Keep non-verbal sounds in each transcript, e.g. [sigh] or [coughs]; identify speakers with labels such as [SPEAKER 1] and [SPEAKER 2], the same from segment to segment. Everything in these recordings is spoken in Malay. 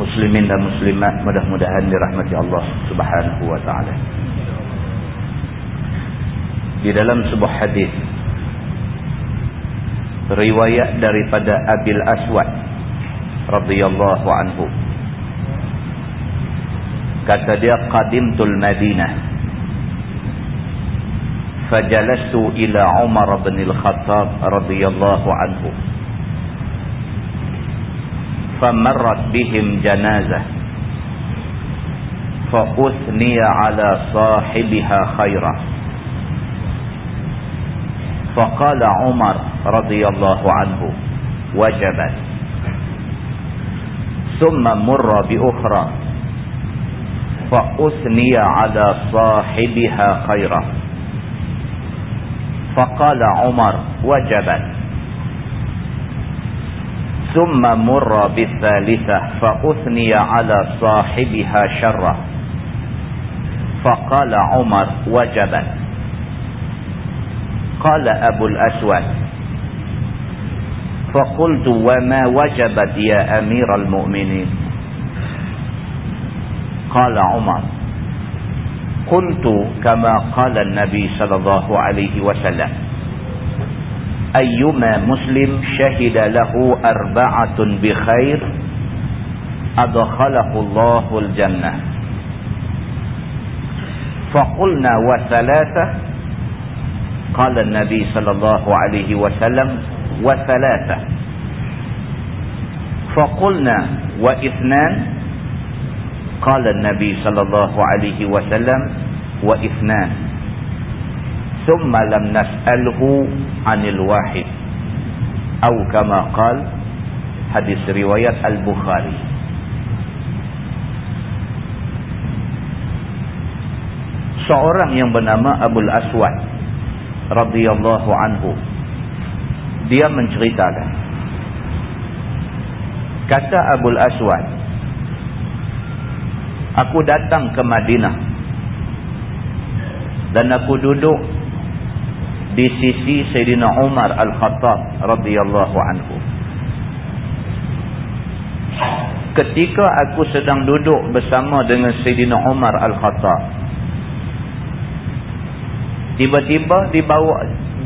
[SPEAKER 1] Muslimin dan muslimat mudah-mudahan dirahmati Allah Subhanahu wa taala. Di dalam sebuah hadis riwayat daripada Abil Aswad radhiyallahu anhu. Kata dia qadimtul Madinah. Fajalastu ila Umar bin Al-Khattab radhiyallahu anhu فمرت بهم جنازة. فأثني على صاحبها خيرا. فقال عمر رضي الله عنه وجبت. ثم مر بأخرى. فأثني على صاحبها خيرا. فقال عمر وجبت. ثم مر بالثالثة فأثني على صاحبها شرا فقال عمر وجبا. قال أبو الأسود. فقلت وما وجبت يا أمير المؤمنين؟ قال عمر. قلت كما قال النبي صلى الله عليه وسلم. أيما مسلم شهد له أربعة بخير أدخله الله الجنة. فقلنا وثلاثة قال النبي صلى الله عليه وسلم وثلاثة. فقلنا وإثنان قال النبي صلى الله عليه وسلم وإثنان. ثم لم نسأله عن الواحد أو كما قال حديث رواية البخاري seorang yang bernama Abu Aswad radhiyallahu anhu dia menceritakan kata Abu Aswad aku datang ke Madinah dan aku duduk di sisi Sayyidina Umar Al-Khattab radhiyallahu anhu. Ketika aku sedang duduk bersama dengan Sayyidina Umar Al-Khattab, tiba-tiba dibawa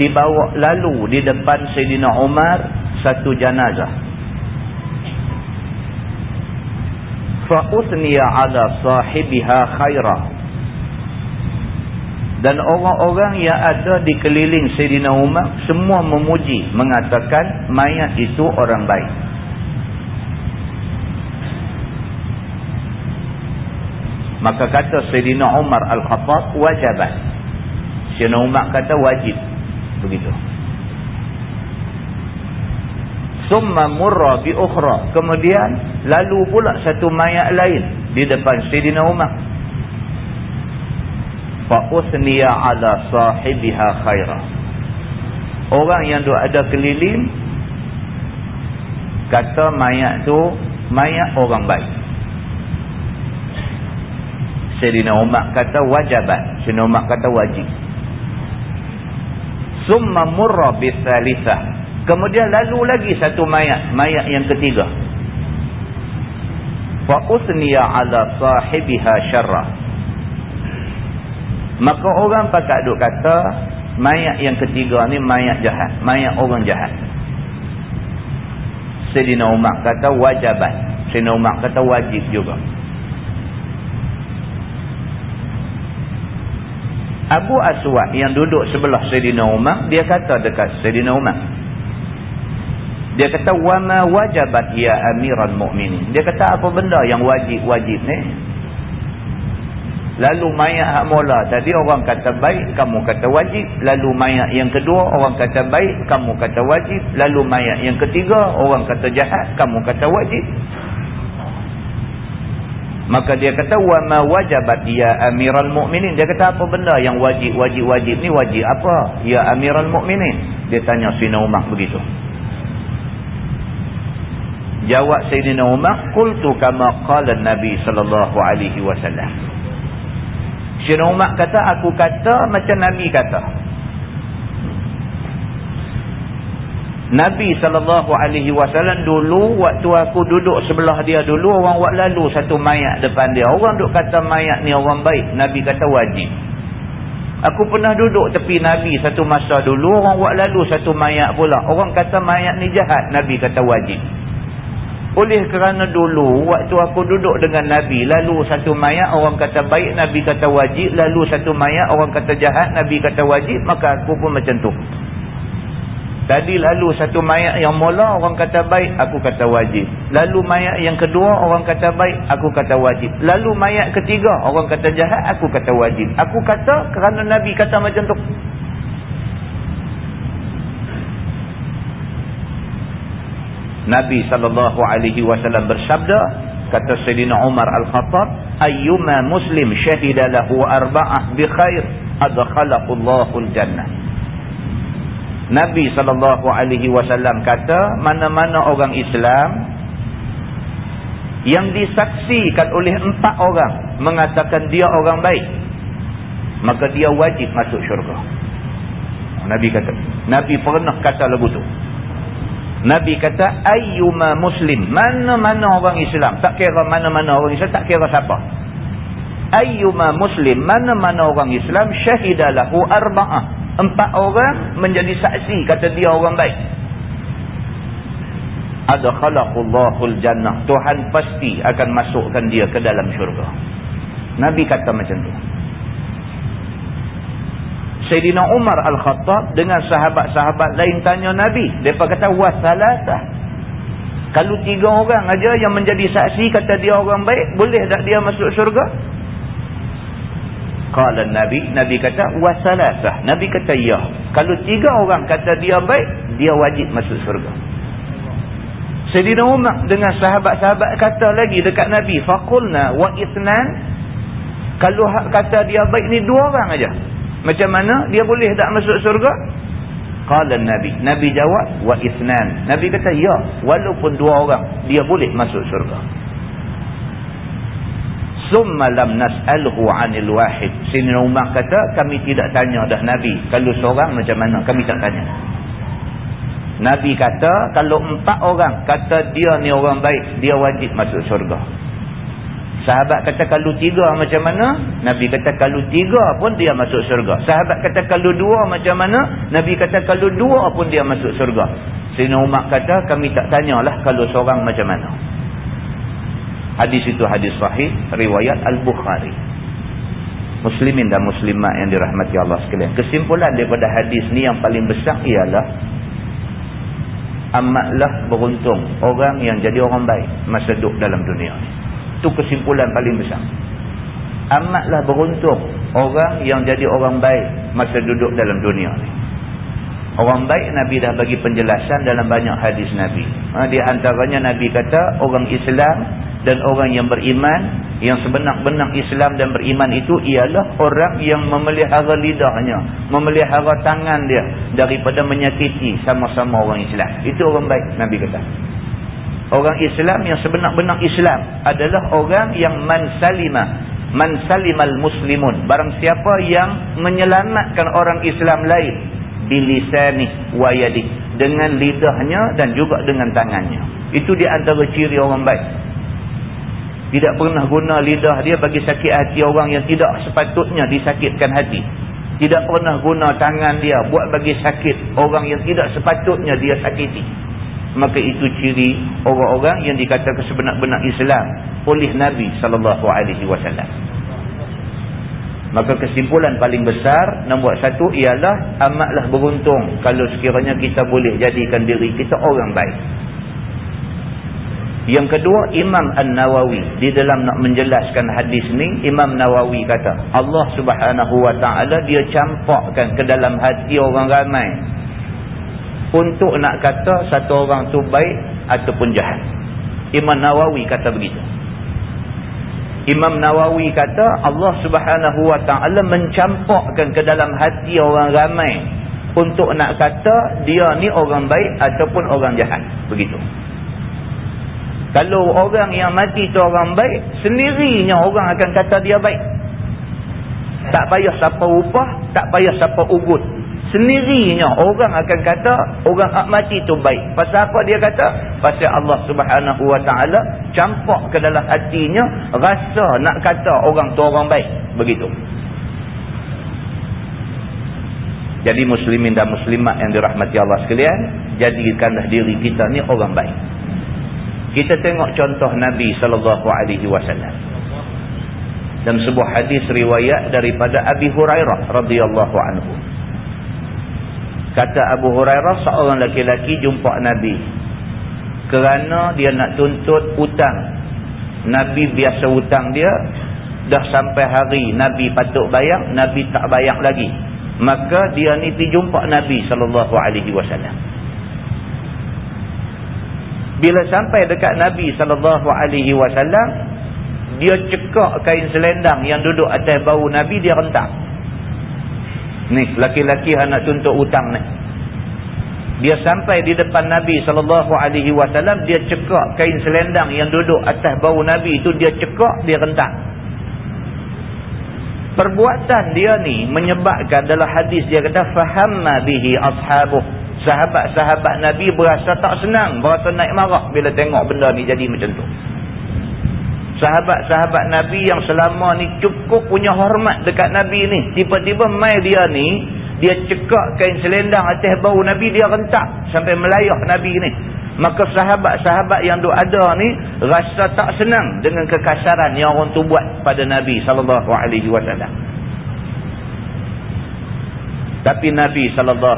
[SPEAKER 1] dibawa lalu di depan Sayyidina Umar satu jenazah. Fa uthniya ala sahibiha khairah dan orang-orang yang ada di keliling Sayyidina Umar semua memuji mengatakan mayat itu orang baik. Maka kata Sayyidina Umar Al-Khattab wajabat. Sayyidina Umar kata wajib. Begitu. Summa murra bi ukhra. Kemudian lalu pula satu mayat lain di depan Sayyidina Umar fa'uthniya ala sahibiha khairah orang yang duk ada keliling kata mayat tu mayat orang baik. Sayyidina Umar kata wajabat Sayyidina Umar kata wajib. Summa murra bithalithah kemudian lalu lagi satu mayat mayat yang ketiga. Fa'uthniya ala sahibiha syarrah Maka orang pakat duk kata mayat yang ketiga ni mayat jahat, mayat orang jahat. Sayyidina Umar kata wajibat. Sayyidina Umar kata wajib juga. Abu Aswad yang duduk sebelah Sayyidina Umar dia kata dekat Sayyidina Umar dia kata wama wajabat ya amiran mu'minin dia kata apa benda yang wajib-wajib ni lalu mayat hak mula tadi orang kata baik kamu kata wajib lalu mayat yang kedua orang kata baik kamu kata wajib lalu mayat yang ketiga orang kata jahat kamu kata wajib Maka dia kata wa ma wajabat ya amiral mukminin. Dia kata apa benda yang wajib wajib wajib ni wajib apa? Ya amiral mukminin. Dia tanya Sayyidina Umar begitu. Jawab Sayyidina Umar, "Qultu kama qala Nabi sallallahu alaihi wasallam." Sayyidina Umar kata aku kata macam Nabi kata. Nabi SAW dulu waktu aku duduk sebelah dia dulu orang buat lalu satu mayat depan dia. Orang duk kata mayat ni orang baik. Nabi kata wajib. Aku pernah duduk tepi Nabi satu masa dulu orang buat lalu satu mayat pula. Orang kata mayat ni jahat. Nabi kata wajib. Oleh kerana dulu waktu aku duduk dengan Nabi lalu satu mayat orang kata baik Nabi kata wajib. Lalu satu mayat orang kata jahat Nabi kata wajib. Maka aku pun macam tu. Tadi lalu satu mayat yang mula orang kata baik, aku kata wajib. Lalu mayat yang kedua orang kata baik, aku kata wajib. Lalu mayat ketiga orang kata jahat, aku kata wajib. Aku kata kerana Nabi kata macam tu. Nabi SAW bersabda, kata Sayyidina Umar Al-Khattab, Ayyuma muslim syahidalahu arba'ah bi khair, adkhalaqullahu al-jannah. Nabi SAW kata mana-mana orang Islam yang disaksikan oleh empat orang mengatakan dia orang baik maka dia wajib masuk syurga Nabi kata Nabi pernah kata lagu tu Nabi kata ayyuma muslim? Mana-mana orang Islam. Tak kira mana-mana orang Islam tak kira siapa. Ayyuma muslim? Mana-mana orang Islam syahidalahu arba'ah empat orang menjadi saksi kata dia orang baik. Ada khalaqullahu jannah Tuhan pasti akan masukkan dia ke dalam syurga. Nabi kata macam tu Sayyidina Umar Al-Khattab dengan sahabat-sahabat lain tanya Nabi mereka kata wasalatah kalau tiga orang aja yang menjadi saksi kata dia orang baik boleh tak dia masuk syurga Qala Nabi, Nabi kata wasalasah. Nabi kata ya. Kalau tiga orang kata dia baik, dia wajib masuk surga. Sayyidina Umar dengan sahabat-sahabat kata lagi dekat Nabi, faqulna wa ithnan. Kalau kata dia baik ni dua orang aja. Macam mana dia boleh tak masuk surga? Qala Nabi, Nabi jawab wa ithnan. Nabi kata ya, walaupun dua orang dia boleh masuk surga summa lam nas'alhu 'anil wahid. Sini Umar kata kami tidak tanya dah nabi. Kalau seorang macam mana? Kami tak tanya. Nabi kata kalau empat orang kata dia ni orang baik dia wajib masuk syurga sahabat kata kalau tiga macam mana nabi kata kalau tiga pun dia masuk syurga sahabat kata kalau dua macam mana nabi kata kalau dua pun dia masuk syurga sini Umar kata kami tak tanyalah kalau seorang macam mana Hadis itu hadis sahih riwayat Al-Bukhari. Muslimin dan muslimat yang dirahmati Allah sekalian. Kesimpulan daripada hadis ni yang paling besar ialah amatlah beruntung orang yang jadi orang baik masa duduk dalam dunia ni. Itu kesimpulan paling besar. Amatlah beruntung orang yang jadi orang baik masa duduk dalam dunia ni. Orang baik Nabi dah bagi penjelasan dalam banyak hadis Nabi. Ha, di antaranya Nabi kata orang Islam dan orang yang beriman, yang sebenar-benar Islam dan beriman itu ialah orang yang memelihara lidahnya, memelihara tangan dia daripada menyakiti sama-sama orang Islam. Itu orang baik Nabi kata. Orang Islam yang sebenar-benar Islam adalah orang yang mansalima, mansalimal muslimun. Barang siapa yang menyelamatkan orang Islam lain bilisani wa yadi dengan lidahnya dan juga dengan tangannya. Itu di antara ciri orang baik. Tidak pernah guna lidah dia bagi sakit hati orang yang tidak sepatutnya disakitkan hati. Tidak pernah guna tangan dia buat bagi sakit orang yang tidak sepatutnya dia sakiti maka itu ciri orang-orang yang dikatakan sebenar-benar Islam oleh Nabi sallallahu alaihi wasallam. Maka kesimpulan paling besar nombor satu ialah amatlah beruntung kalau sekiranya kita boleh jadikan diri kita orang baik. Yang kedua Imam An-Nawawi. Di dalam nak menjelaskan hadis ni Imam Nawawi kata Allah Subhanahu Wa Taala dia campakkan ke dalam hati orang ramai untuk nak kata satu orang tu baik ataupun jahat. Imam Nawawi kata begitu. Imam Nawawi kata Allah Subhanahu Wa Taala mencampakkan ke dalam hati orang ramai untuk nak kata dia ni orang baik ataupun orang jahat. Begitu. Kalau orang yang mati tu orang baik, sendirinya orang akan kata dia baik. Tak payah siapa upah, tak payah siapa ugut. Sendirinya orang akan kata orang hak mati tu baik. Pasal apa dia kata? Pasal Allah subhanahu wa ta'ala campak ke dalam hatinya rasa nak kata orang tu orang baik. Begitu. Jadi muslimin dan muslimat yang dirahmati Allah sekalian, jadikanlah diri kita ni orang baik. Kita tengok contoh Nabi sallallahu alaihi wasallam. Dalam sebuah hadis riwayat daripada Abi Hurairah radhiyallahu anhu. Kata Abu Hurairah seorang laki-laki jumpa Nabi. Kerana dia nak tuntut hutang. Nabi biasa hutang dia. Dah sampai hari Nabi patut bayar. Nabi tak bayar lagi. Maka dia ni pergi jumpa Nabi SAW. Bila sampai dekat Nabi SAW, dia cekak kain selendang yang duduk atas bau Nabi, dia rentak. Ni, laki-laki yang nak tuntut hutang ni. Dia sampai di depan Nabi SAW, dia cekak kain selendang yang duduk atas bau Nabi itu, dia cekak, dia rentak. Perbuatan dia ni menyebabkan dalam hadis dia kata, Fahamma bihi ashabuh sahabat-sahabat Nabi berasa tak senang, berasa naik marah bila tengok benda ni jadi macam tu. Sahabat-sahabat Nabi yang selama ni cukup punya hormat dekat Nabi ni, tiba-tiba mai dia ni, dia cekak kain selendang atas bau Nabi, dia rentak sampai melayah Nabi ni. Maka sahabat-sahabat yang duk ada ni rasa tak senang dengan kekasaran yang orang tu buat pada Nabi sallallahu alaihi wasallam. Tapi Nabi SAW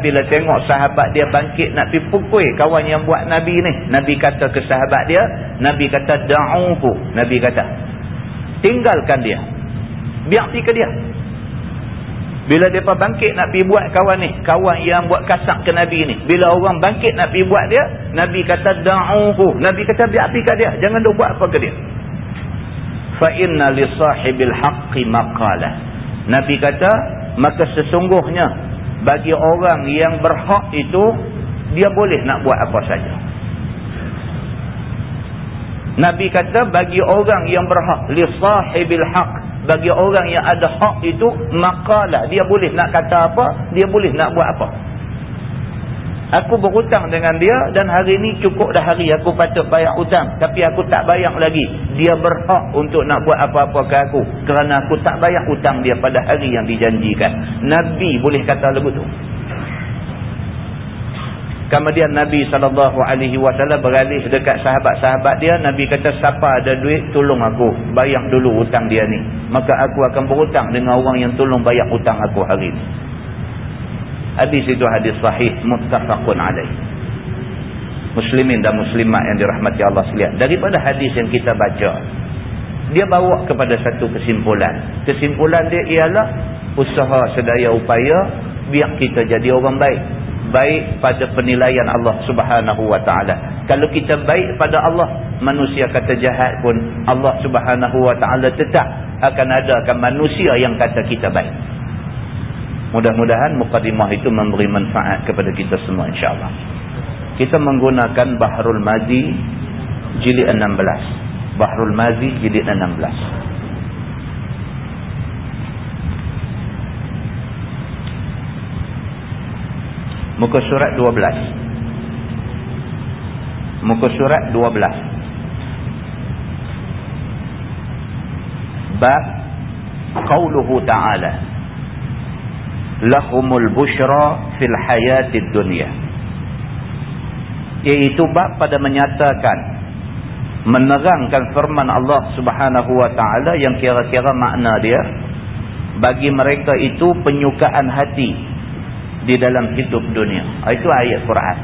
[SPEAKER 1] bila tengok sahabat dia bangkit nak pergi pukul kawan yang buat Nabi ni. Nabi kata ke sahabat dia. Nabi kata da'uhu. Nabi kata. Tinggalkan dia. Biar pergi ke dia. Bila mereka bangkit nak pergi buat kawan ni. Kawan yang buat kasak ke Nabi ni. Bila orang bangkit nak pergi buat dia. Nabi kata da'uhu. Nabi kata biar pergi ke dia. Jangan duk buat apa ke dia. Fa'inna li sahibil haqqi maqalah. Nabi kata maka sesungguhnya bagi orang yang berhak itu dia boleh nak buat apa saja. Nabi kata bagi orang yang berhak li sahibil haq bagi orang yang ada hak itu makalah dia boleh nak kata apa dia boleh nak buat apa Aku berhutang dengan dia dan hari ini cukup dah hari aku patut bayar hutang. Tapi aku tak bayar lagi. Dia berhak untuk nak buat apa-apa ke aku. Kerana aku tak bayar hutang dia pada hari yang dijanjikan. Nabi boleh kata begitu. Kemudian Nabi SAW beralih dekat sahabat-sahabat dia. Nabi kata, siapa ada duit, tolong aku. Bayar dulu hutang dia ni. Maka aku akan berhutang dengan orang yang tolong bayar hutang aku hari ini. Hadis itu hadis sahih muttafaqun alaih. Muslimin dan muslimat yang dirahmati Allah sekalian. Daripada hadis yang kita baca, dia bawa kepada satu kesimpulan. Kesimpulan dia ialah usaha sedaya upaya biar kita jadi orang baik. Baik pada penilaian Allah Subhanahu wa taala. Kalau kita baik pada Allah, manusia kata jahat pun Allah Subhanahu wa taala tetap akan adakan manusia yang kata kita baik. Mudah-mudahan mukadimah itu memberi manfaat kepada kita semua insyaAllah. Kita menggunakan Bahrul Mazi jilid 16. Bahrul Mazi jilid 16. Muka surat 12. Muka surat 12. Bab Qauluhu Ta'ala lahumul bushra fil hayatid dunya iaitu bab pada menyatakan menerangkan firman Allah Subhanahu wa taala yang kira-kira makna dia bagi mereka itu penyukaan hati di dalam hidup dunia. Itu ayat Quran.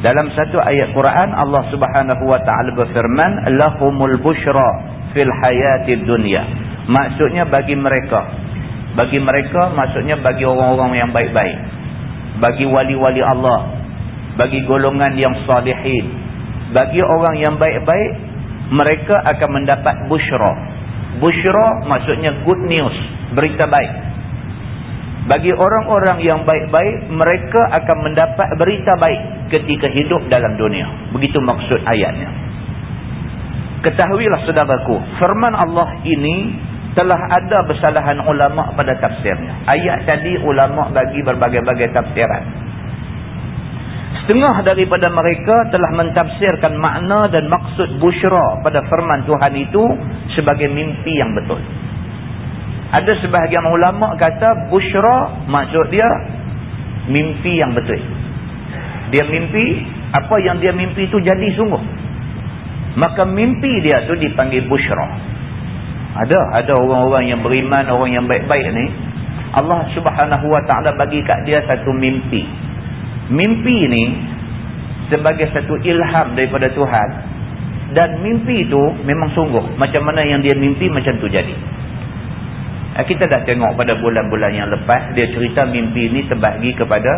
[SPEAKER 1] Dalam satu ayat Quran Allah Subhanahu wa taala berfirman lahumul busyra fil hayatid dunya. Maksudnya bagi mereka. Bagi mereka maksudnya bagi orang-orang yang baik-baik. Bagi wali-wali Allah. Bagi golongan yang salihin. Bagi orang yang baik-baik mereka akan mendapat busyra. Busyra maksudnya good news, berita baik. Bagi orang-orang yang baik-baik, mereka akan mendapat berita baik ketika hidup dalam dunia. Begitu maksud ayatnya. Ketahuilah saudaraku, firman Allah ini telah ada bersalahan ulama pada tafsirnya. Ayat tadi ulama bagi berbagai-bagai tafsiran. Setengah daripada mereka telah mentafsirkan makna dan maksud busyra pada firman Tuhan itu sebagai mimpi yang betul. Ada sebahagian ulama kata busyra maksud dia mimpi yang betul. Dia mimpi, apa yang dia mimpi itu jadi sungguh. Maka mimpi dia tu dipanggil busyra. Ada, ada orang-orang yang beriman, orang yang baik-baik ni. Allah subhanahu wa ta'ala bagi kat dia satu mimpi. Mimpi ini sebagai satu ilham daripada Tuhan. Dan mimpi itu memang sungguh. Macam mana yang dia mimpi macam tu jadi. Eh, kita dah tengok pada bulan-bulan yang lepas dia cerita mimpi ini terbahagi kepada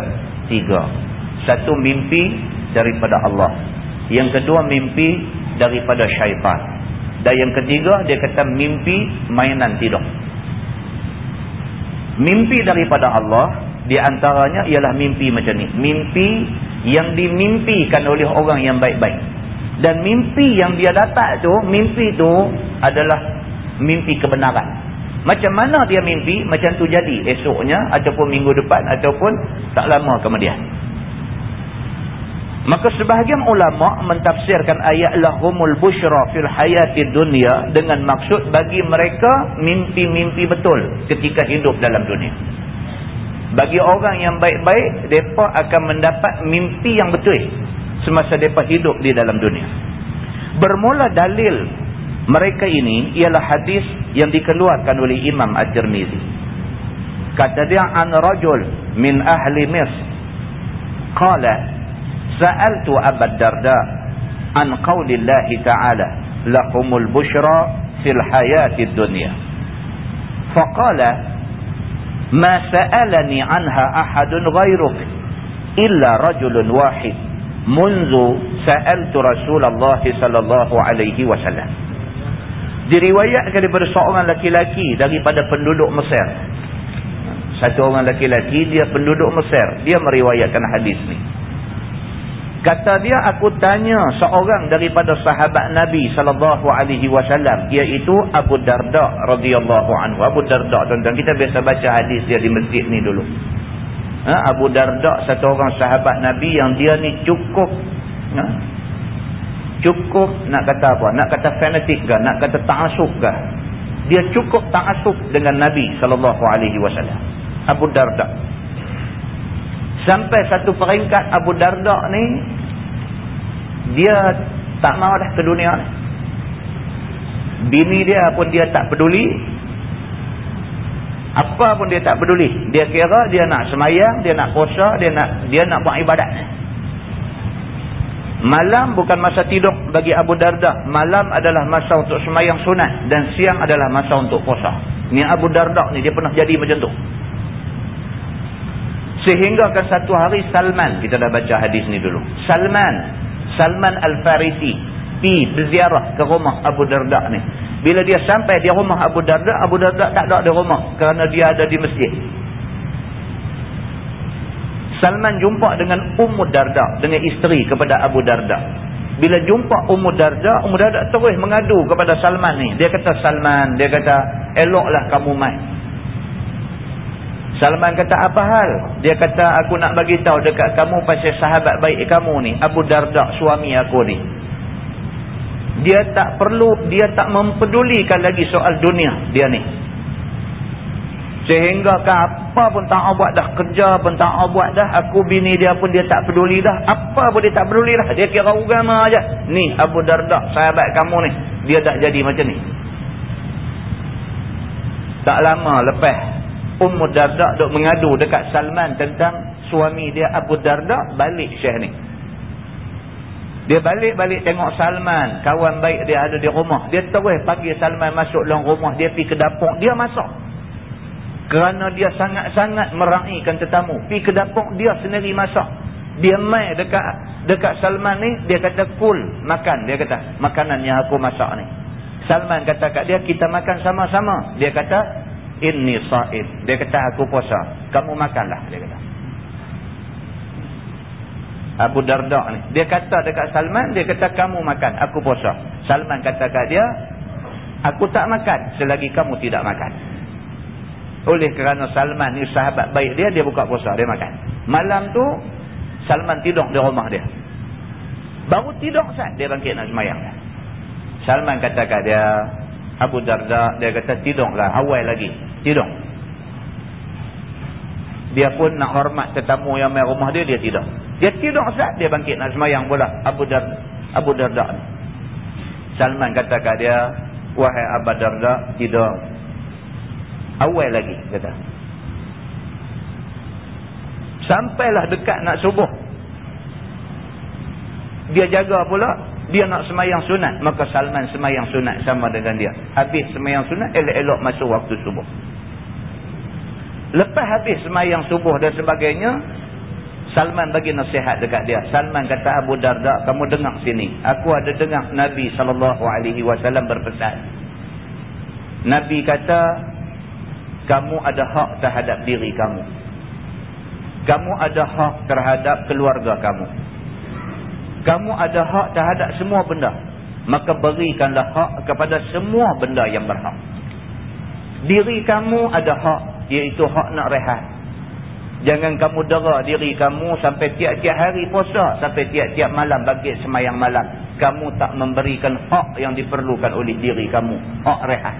[SPEAKER 1] tiga. Satu mimpi daripada Allah. Yang kedua mimpi daripada syaitan dan yang ketiga dia kata mimpi mainan tidur mimpi daripada Allah di antaranya ialah mimpi macam ni. Mimpi yang dimimpikan oleh orang yang baik-baik. Dan mimpi yang dia dapat tu, mimpi tu adalah mimpi kebenaran. Macam mana dia mimpi, macam tu jadi esoknya ataupun minggu depan ataupun tak lama kemudian. Maka sebahagian ulama mentafsirkan ayat lahumul busyra fil hayati dunia dengan maksud bagi mereka mimpi-mimpi betul ketika hidup dalam dunia. Bagi orang yang baik-baik, mereka akan mendapat mimpi yang betul semasa mereka hidup di dalam dunia. Bermula dalil mereka ini ialah hadis yang dikeluarkan oleh Imam At-Tirmizi. Kata dia, An rajul min ahli mis. Qala, sa'altu abad darda an qawlillahi ta'ala lahumul bushra fil hayati dunia. Faqala, ما سألني عنها أحد غيرك إلا رجل واحد منذ سألت رسول الله صلى الله عليه وسلم diriwayatkan daripada seorang laki-laki daripada penduduk Mesir satu orang laki-laki dia penduduk Mesir dia meriwayatkan hadis ni Kata dia aku tanya seorang daripada sahabat Nabi sallallahu alaihi wasallam iaitu Abu Darda radhiyallahu anhu. Abu Darda tuan-tuan kita biasa baca hadis dia di masjid ni dulu. Ha? Abu Darda satu orang sahabat Nabi yang dia ni cukup ha? cukup nak kata apa? Nak kata fanatik ke? Nak kata ta'assub ke? Dia cukup ta'assub dengan Nabi sallallahu alaihi wasallam. Abu Darda Sampai satu peringkat Abu Darda ni dia tak mau dah ke dunia ni. Bini dia pun dia tak peduli. Apa pun dia tak peduli. Dia kira dia nak semayang, dia nak puasa, dia nak dia nak buat ibadat. Malam bukan masa tidur bagi Abu Darda. Malam adalah masa untuk semayang sunat dan siang adalah masa untuk puasa. Ni Abu Darda ni dia pernah jadi macam tu. Sehingga kan satu hari Salman, kita dah baca hadis ni dulu. Salman, Salman Al-Farisi, pi berziarah ke rumah Abu Darda ni. Bila dia sampai di rumah Abu Darda, Abu Darda tak ada di rumah kerana dia ada di masjid. Salman jumpa dengan Ummu Darda, dengan isteri kepada Abu Darda. Bila jumpa Ummu Darda, Ummu Darda terus mengadu kepada Salman ni. Dia kata, Salman, dia kata, eloklah kamu main. Salman kata apa hal? Dia kata aku nak bagi tahu dekat kamu pasal sahabat baik kamu ni, Abu Darda suami aku ni. Dia tak perlu, dia tak mempedulikan lagi soal dunia dia ni. Sehingga kan apa pun tak buat dah kerja pun tak buat dah aku bini dia pun dia tak peduli dah apa pun dia tak peduli dah dia kira agama aja ni Abu Darda sahabat kamu ni dia tak jadi macam ni Tak lama lepas Ummu Darda duk mengadu dekat Salman tentang suami dia Abu Darda balik Syekh ni. Dia balik-balik tengok Salman, kawan baik dia ada di rumah. Dia terus panggil Salman masuk dalam rumah, dia pergi ke dapur, dia masuk. Kerana dia sangat-sangat meraihkan tetamu. Pergi ke dapur, dia sendiri masak. Dia mai dekat dekat Salman ni, dia kata, cool, makan. Dia kata, makanan yang aku masak ni. Salman kata kat dia, kita makan sama-sama. Dia kata, inni sa'id. Dia kata, aku puasa. Kamu makanlah. Dia kata. Abu Darda ni. Dia kata dekat Salman, dia kata, kamu makan. Aku puasa. Salman kata kat dia, aku tak makan selagi kamu tidak makan. Oleh kerana Salman ni sahabat baik dia, dia buka puasa. Dia makan. Malam tu, Salman tidur di rumah dia. Baru tidur saat dia bangkit nak semayang. Salman kata kat dia, Abu Darda, dia kata tidurlah, awal lagi. Tidur. Dia pun nak hormat tetamu yang main rumah dia, dia tidur. Dia tidur saat dia bangkit nak semayang pula. Abu Darda. Abu Darda. Salman kata kat dia, wahai Abu Darda, tidur. Awal lagi, kata. Sampailah dekat nak subuh. Dia jaga pula dia nak semayang sunat maka Salman semayang sunat sama dengan dia habis semayang sunat elok-elok masuk waktu subuh lepas habis semayang subuh dan sebagainya Salman bagi nasihat dekat dia. Salman kata Abu Darda kamu dengar sini. Aku ada dengar Nabi SAW berpesan. Nabi kata kamu ada hak terhadap diri kamu. Kamu ada hak terhadap keluarga kamu. Kamu ada hak terhadap semua benda. Maka berikanlah hak kepada semua benda yang berhak. Diri kamu ada hak iaitu hak nak rehat jangan kamu dera diri kamu sampai tiap-tiap hari puasa sampai tiap-tiap malam bagi semayang malam kamu tak memberikan hak yang diperlukan oleh diri kamu hak rehat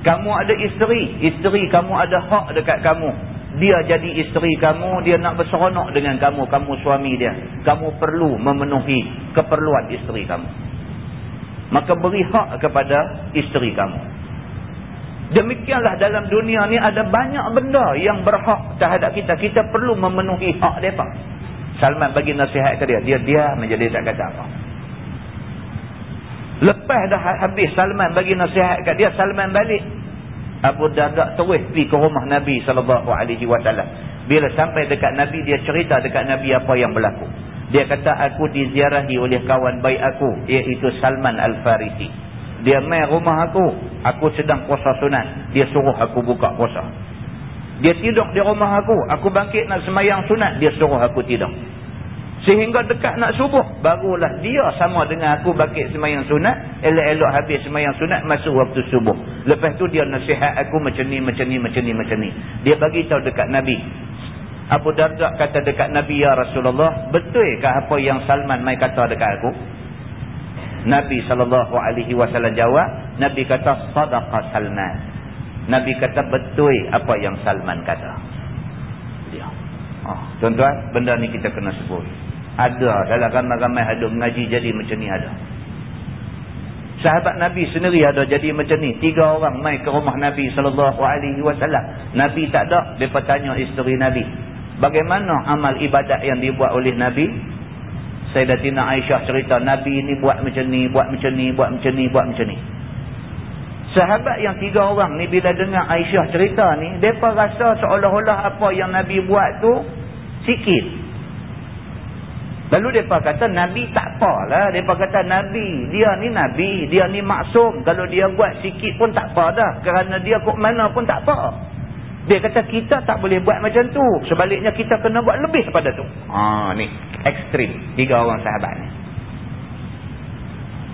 [SPEAKER 1] kamu ada isteri isteri kamu ada hak dekat kamu dia jadi isteri kamu, dia nak berseronok dengan kamu, kamu suami dia. Kamu perlu memenuhi keperluan isteri kamu. Maka beri hak kepada isteri kamu. Demikianlah dalam dunia ni ada banyak benda yang berhak terhadap kita. Kita perlu memenuhi hak mereka. Salman bagi nasihat ke dia. Dia dia menjadi tak kata apa. Lepas dah habis Salman bagi nasihat ke dia. Salman balik. Abu Darda terus pergi ke rumah Nabi SAW. Bila sampai dekat Nabi, dia cerita dekat Nabi apa yang berlaku. Dia kata, aku diziarahi oleh kawan baik aku, iaitu Salman Al-Farisi. Dia main rumah aku, aku sedang puasa sunat. Dia suruh aku buka puasa. Dia tidur di rumah aku, aku bangkit nak semayang sunat, dia suruh aku tidur. Sehingga dekat nak subuh, barulah dia sama dengan aku bakit semayang sunat. Elok-elok habis semayang sunat, masuk waktu subuh. Lepas tu dia nasihat aku macam ni, macam ni, macam ni, macam ni. Dia bagi tahu dekat Nabi. Abu Darda kata dekat Nabi, Ya Rasulullah, betul ke apa yang Salman mai kata dekat aku? Nabi SAW jawab, Nabi kata, Sadaqa Salman. Nabi kata, betul apa yang Salman kata. Ah, tuan-tuan, benda ni kita kena sebut. Ada dalam ramai-ramai ada mengaji jadi macam ni ada. Sahabat Nabi sendiri ada jadi macam ni. Tiga orang mai ke rumah Nabi SAW. Nabi tak ada. Mereka tanya isteri Nabi. Bagaimana amal ibadat yang dibuat oleh Nabi? Sayyidatina Aisyah cerita. Nabi ni buat macam ni, buat macam ni, buat macam ni, buat macam ni. Sahabat yang tiga orang ni bila dengar Aisyah cerita ni. Mereka rasa seolah-olah apa yang Nabi buat tu sikit. Lalu mereka kata Nabi tak apalah. Mereka kata Nabi. Dia ni Nabi. Dia ni maksum. Kalau dia buat sikit pun tak apa dah. Kerana dia kok mana pun tak apa. Dia kata kita tak boleh buat macam tu. Sebaliknya kita kena buat lebih daripada tu. Ha ni. Ekstrim. Tiga orang sahabat ni.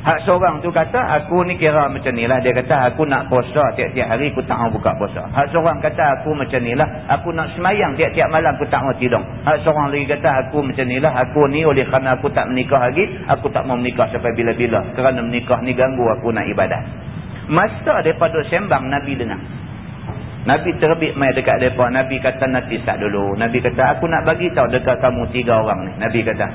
[SPEAKER 1] Hak seorang tu kata, aku ni kira macam ni lah. Dia kata, aku nak puasa tiap-tiap hari, aku tak mau buka puasa. Hak seorang kata, aku macam ni lah. Aku nak semayang tiap-tiap malam, aku tak mau tidur. Hak seorang lagi kata, aku macam ni lah. Aku ni oleh kerana aku tak menikah lagi, aku tak mau menikah sampai bila-bila. Kerana menikah ni ganggu aku nak ibadah. Masa daripada sembang, Nabi dengar. Nabi terbit mai dekat mereka. Nabi kata, nanti start dulu. Nabi kata, aku nak bagi tahu dekat kamu tiga orang ni. Nabi kata,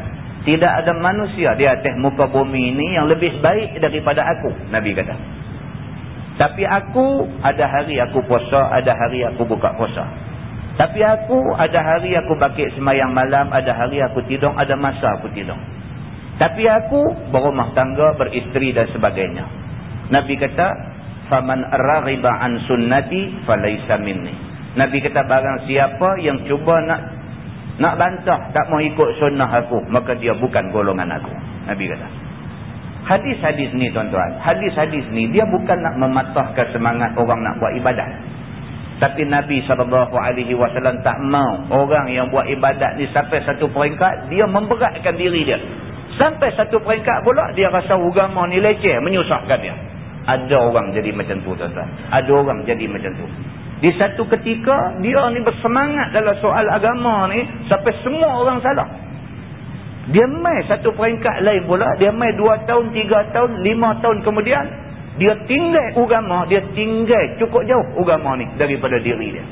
[SPEAKER 1] tidak ada manusia di atas muka bumi ini yang lebih baik daripada aku. Nabi kata. Tapi aku ada hari aku puasa, ada hari aku buka puasa. Tapi aku ada hari aku bakit semayang malam, ada hari aku tidur, ada masa aku tidur. Tapi aku berumah tangga, beristeri dan sebagainya. Nabi kata, "Faman raghiba an sunnati falaysa minni." Nabi kata barang siapa yang cuba nak nak bantah tak mau ikut sunnah aku, maka dia bukan golongan aku. Nabi kata. Hadis-hadis ni tuan-tuan, hadis-hadis ni dia bukan nak mematahkan semangat orang nak buat ibadat. Tapi Nabi SAW tak mau orang yang buat ibadat ni sampai satu peringkat, dia memberatkan diri dia. Sampai satu peringkat pula, dia rasa agama ni leceh, menyusahkan dia. Ada orang jadi macam tu tuan-tuan. Ada orang jadi macam tu. Di satu ketika, dia ni bersemangat dalam soal agama ni, sampai semua orang salah. Dia mai satu peringkat lain pula, dia mai dua tahun, tiga tahun, lima tahun kemudian, dia tinggal agama, dia tinggal cukup jauh agama ni daripada diri dia.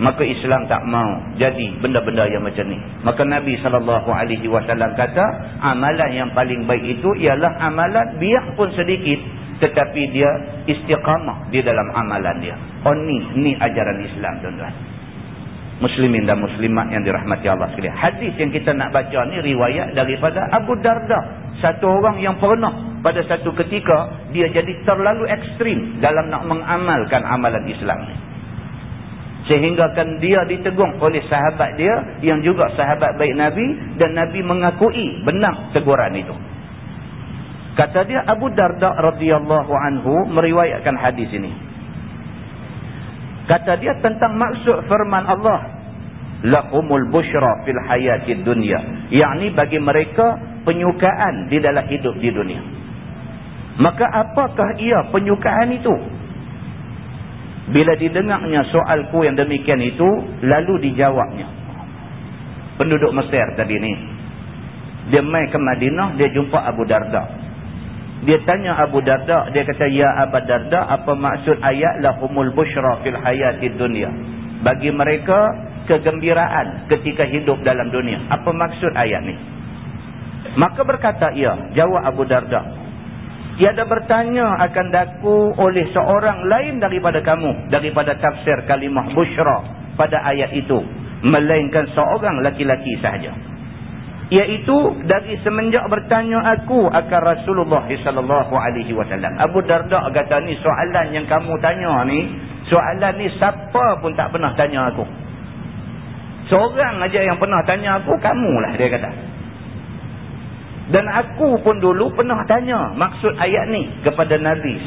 [SPEAKER 1] Maka Islam tak mau jadi benda-benda yang macam ni. Maka Nabi SAW kata, amalan yang paling baik itu ialah amalan biarpun sedikit, tetapi dia istiqamah di dalam amalan dia. Oh ni, ni ajaran Islam tuan-tuan. Muslimin dan muslimat yang dirahmati Allah sekalian. Hadis yang kita nak baca ni riwayat daripada Abu Darda. Satu orang yang pernah pada satu ketika dia jadi terlalu ekstrim dalam nak mengamalkan amalan Islam ni. Sehingga kan dia ditegung oleh sahabat dia yang juga sahabat baik Nabi dan Nabi mengakui benar teguran itu. Kata dia Abu Darda radhiyallahu anhu meriwayatkan hadis ini. Kata dia tentang maksud firman Allah lahumul bushra fil hayatid dunya yakni bagi mereka penyukaan di dalam hidup di dunia. Maka apakah ia penyukaan itu? Bila didengarnya soalku yang demikian itu, lalu dijawabnya. Penduduk Mesir tadi ni. Dia main ke Madinah, dia jumpa Abu Darda. Dia tanya Abu Darda, dia kata, Ya Abu Darda, apa maksud ayat lahumul bushra fil hayati dunia? Bagi mereka, kegembiraan ketika hidup dalam dunia. Apa maksud ayat ni? Maka berkata ia, jawab Abu Darda, tiada bertanya akan daku oleh seorang lain daripada kamu daripada tafsir kalimah bushra pada ayat itu melainkan seorang laki-laki sahaja. Iaitu dari semenjak bertanya aku akan Rasulullah wasallam. Abu Darda kata ni soalan yang kamu tanya ni soalan ni siapa pun tak pernah tanya aku. Seorang aja yang pernah tanya aku kamulah dia kata dan aku pun dulu pernah tanya maksud ayat ni kepada Nabi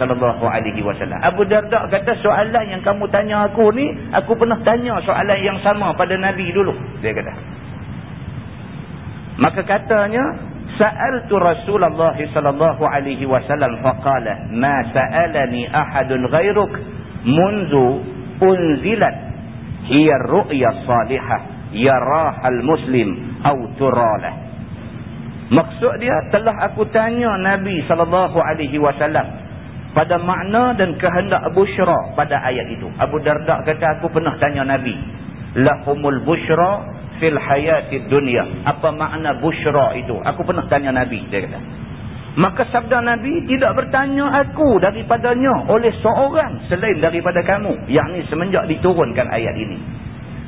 [SPEAKER 1] wasallam. Abu Darda kata soalan yang kamu tanya aku ni, aku pernah tanya soalan yang sama pada Nabi dulu. Dia kata. Maka katanya, sa'altu Rasulullah wasallam faqala, "Ma sa'alani ahadun ghairuk munzu unzilat hiya ar-ru'ya salihah yaraha al-muslim aw turalah." Maksud dia telah aku tanya Nabi wasallam pada makna dan kehendak busyra pada ayat itu. Abu Darda kata aku pernah tanya Nabi, lahumul busyra fil hayatid dunya. Apa makna busyra itu? Aku pernah tanya Nabi dia kata. Maka sabda Nabi tidak bertanya aku daripadanya oleh seorang selain daripada kamu. Yang semenjak diturunkan ayat ini.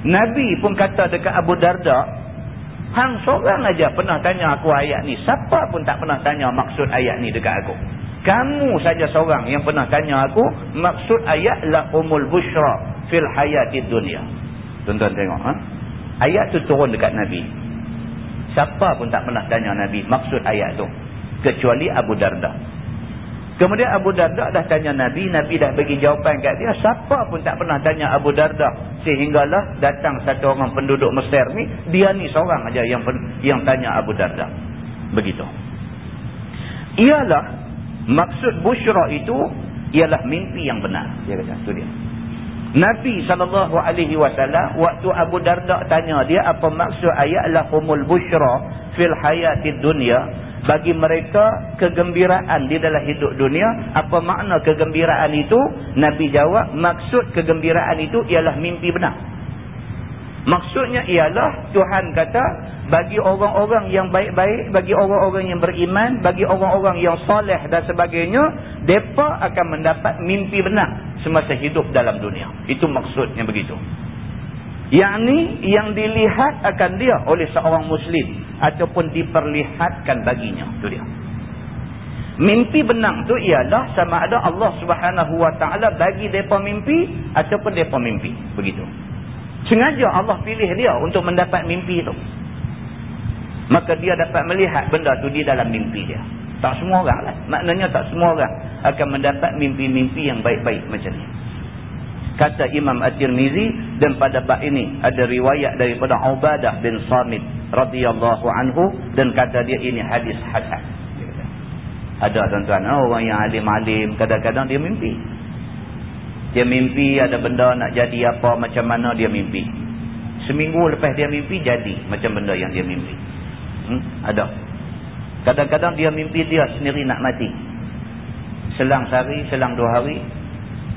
[SPEAKER 1] Nabi pun kata dekat Abu Darda, Hang seorang aja pernah tanya aku ayat ni. Siapa pun tak pernah tanya maksud ayat ni dekat aku. Kamu saja seorang yang pernah tanya aku maksud ayat la umul bushra fil hayatid dunia. Tuan-tuan tengok. Ha? Ayat tu turun dekat Nabi. Siapa pun tak pernah tanya Nabi maksud ayat tu. Kecuali Abu Darda. Kemudian Abu Darda dah tanya Nabi, Nabi dah bagi jawapan kat dia, siapa pun tak pernah tanya Abu Darda. Sehinggalah datang satu orang penduduk Mesir ni, dia ni seorang aja yang yang tanya Abu Darda. Begitu. Ialah, maksud busyra itu, ialah mimpi yang benar. Dia kata, itu dia. Nabi SAW, waktu Abu Darda tanya dia, apa maksud ayat lahumul busyra fil hayatid dunia, bagi mereka kegembiraan di dalam hidup dunia apa makna kegembiraan itu Nabi jawab maksud kegembiraan itu ialah mimpi benar Maksudnya ialah Tuhan kata bagi orang-orang yang baik-baik, bagi orang-orang yang beriman, bagi orang-orang yang soleh dan sebagainya, mereka akan mendapat mimpi benar semasa hidup dalam dunia. Itu maksudnya begitu. Yang ni yang dilihat akan dia oleh seorang Muslim ataupun diperlihatkan baginya. Itu dia. Mimpi benang tu ialah sama ada Allah subhanahu wa ta'ala bagi mereka mimpi ataupun mereka mimpi. Begitu. Sengaja Allah pilih dia untuk mendapat mimpi itu. Maka dia dapat melihat benda tu di dalam mimpi dia. Tak semua orang lah. Maknanya tak semua orang akan mendapat mimpi-mimpi yang baik-baik macam ni. Kata Imam At-Tirmizi dan pada bab ini ada riwayat daripada Ubadah bin Samit radhiyallahu anhu dan kata dia ini hadis hasan. Ada tuan-tuan orang yang alim-alim kadang-kadang dia mimpi. Dia mimpi ada benda nak jadi apa macam mana dia mimpi. Seminggu lepas dia mimpi jadi macam benda yang dia mimpi. Hmm? Ada. Kadang-kadang dia mimpi dia sendiri nak mati. Selang sehari, selang dua hari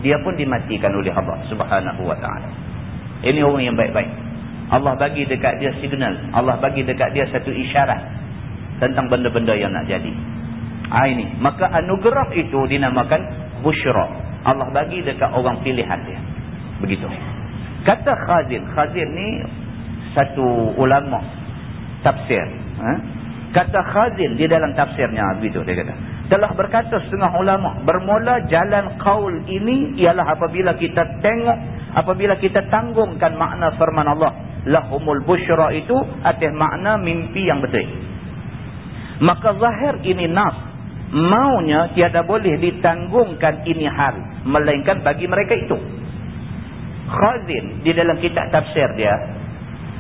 [SPEAKER 1] dia pun dimatikan oleh Allah Subhanahu wa taala. Ini orang yang baik-baik. Allah bagi dekat dia signal, Allah bagi dekat dia satu isyarat tentang benda-benda yang nak jadi. Ha, ini, maka anugerah itu dinamakan busyra. Allah bagi dekat orang pilihan dia. Begitu. Kata Khazin. Khazin ni satu ulama tafsir. Ha? Kata Khazin di dalam tafsirnya. Begitu dia kata. Telah berkata setengah ulama. Bermula jalan kaul ini ialah apabila kita tengok. Apabila kita tanggungkan makna firman Allah. Lahumul bushra itu atas makna mimpi yang betul. Maka zahir ini nas maunya tiada boleh ditanggungkan ini hal melainkan bagi mereka itu Khazin di dalam kitab tafsir dia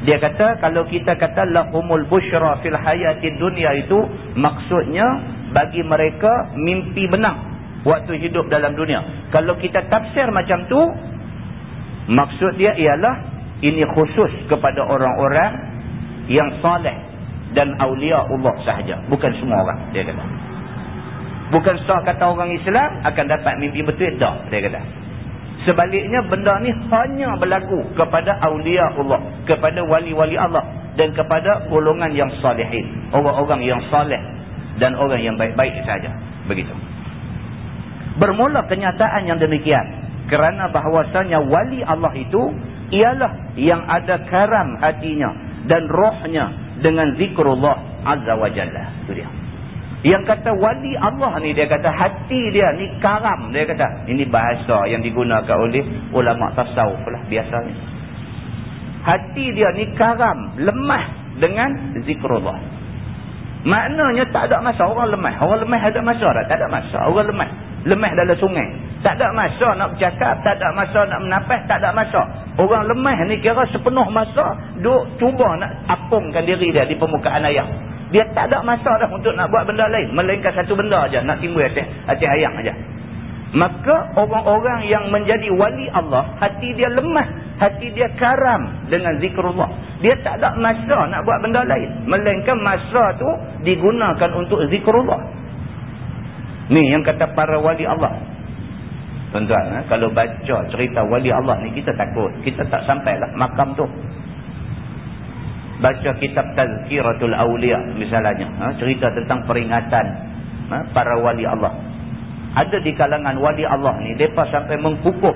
[SPEAKER 1] dia kata kalau kita kata lahumul bushra fil hayati dunia itu maksudnya bagi mereka mimpi benang waktu hidup dalam dunia kalau kita tafsir macam tu maksud dia ialah ini khusus kepada orang-orang yang saleh dan awliya Allah sahaja bukan semua orang dia kata Bukan sah kata orang Islam akan dapat mimpi betul. Tak, dia kata. Sebaliknya benda ni hanya berlaku kepada awliya Allah. Kepada wali-wali Allah. Dan kepada golongan yang salihin. Orang-orang yang salih. Dan orang yang baik-baik saja. Begitu. Bermula kenyataan yang demikian. Kerana bahawasanya wali Allah itu. Ialah yang ada karam hatinya. Dan rohnya. Dengan zikrullah azza wa jalla. Itu dia. Yang kata wali Allah ni dia kata hati dia ni karam dia kata. Ini bahasa yang digunakan oleh ulama tasawuf lah biasanya. Hati dia ni karam, lemah dengan zikrullah. Maknanya tak ada masa orang lemah. Orang lemah ada masa tak? Tak ada masa. Orang lemah. Lemah dalam sungai. Tak ada masa nak bercakap. Tak ada masa nak menapas. Tak ada masa. Orang lemah ni kira sepenuh masa. Duk cuba nak apungkan diri dia di permukaan ayam. Dia tak ada masa dah untuk nak buat benda lain. Melainkan satu benda aja Nak timbul atas, atas ayam aja. Maka orang-orang yang menjadi wali Allah. Hati dia lemah. Hati dia karam dengan zikrullah. Dia tak ada masa nak buat benda lain. Melainkan masa tu digunakan untuk zikrullah. Ni yang kata para wali Allah. Tuan-tuan, eh, kalau baca cerita wali Allah ni kita takut. Kita tak sampailah makam tu baca kitab Tazkiratul Awliya misalnya ha, cerita tentang peringatan ha, para wali Allah ada di kalangan wali Allah ni mereka sampai menghukum.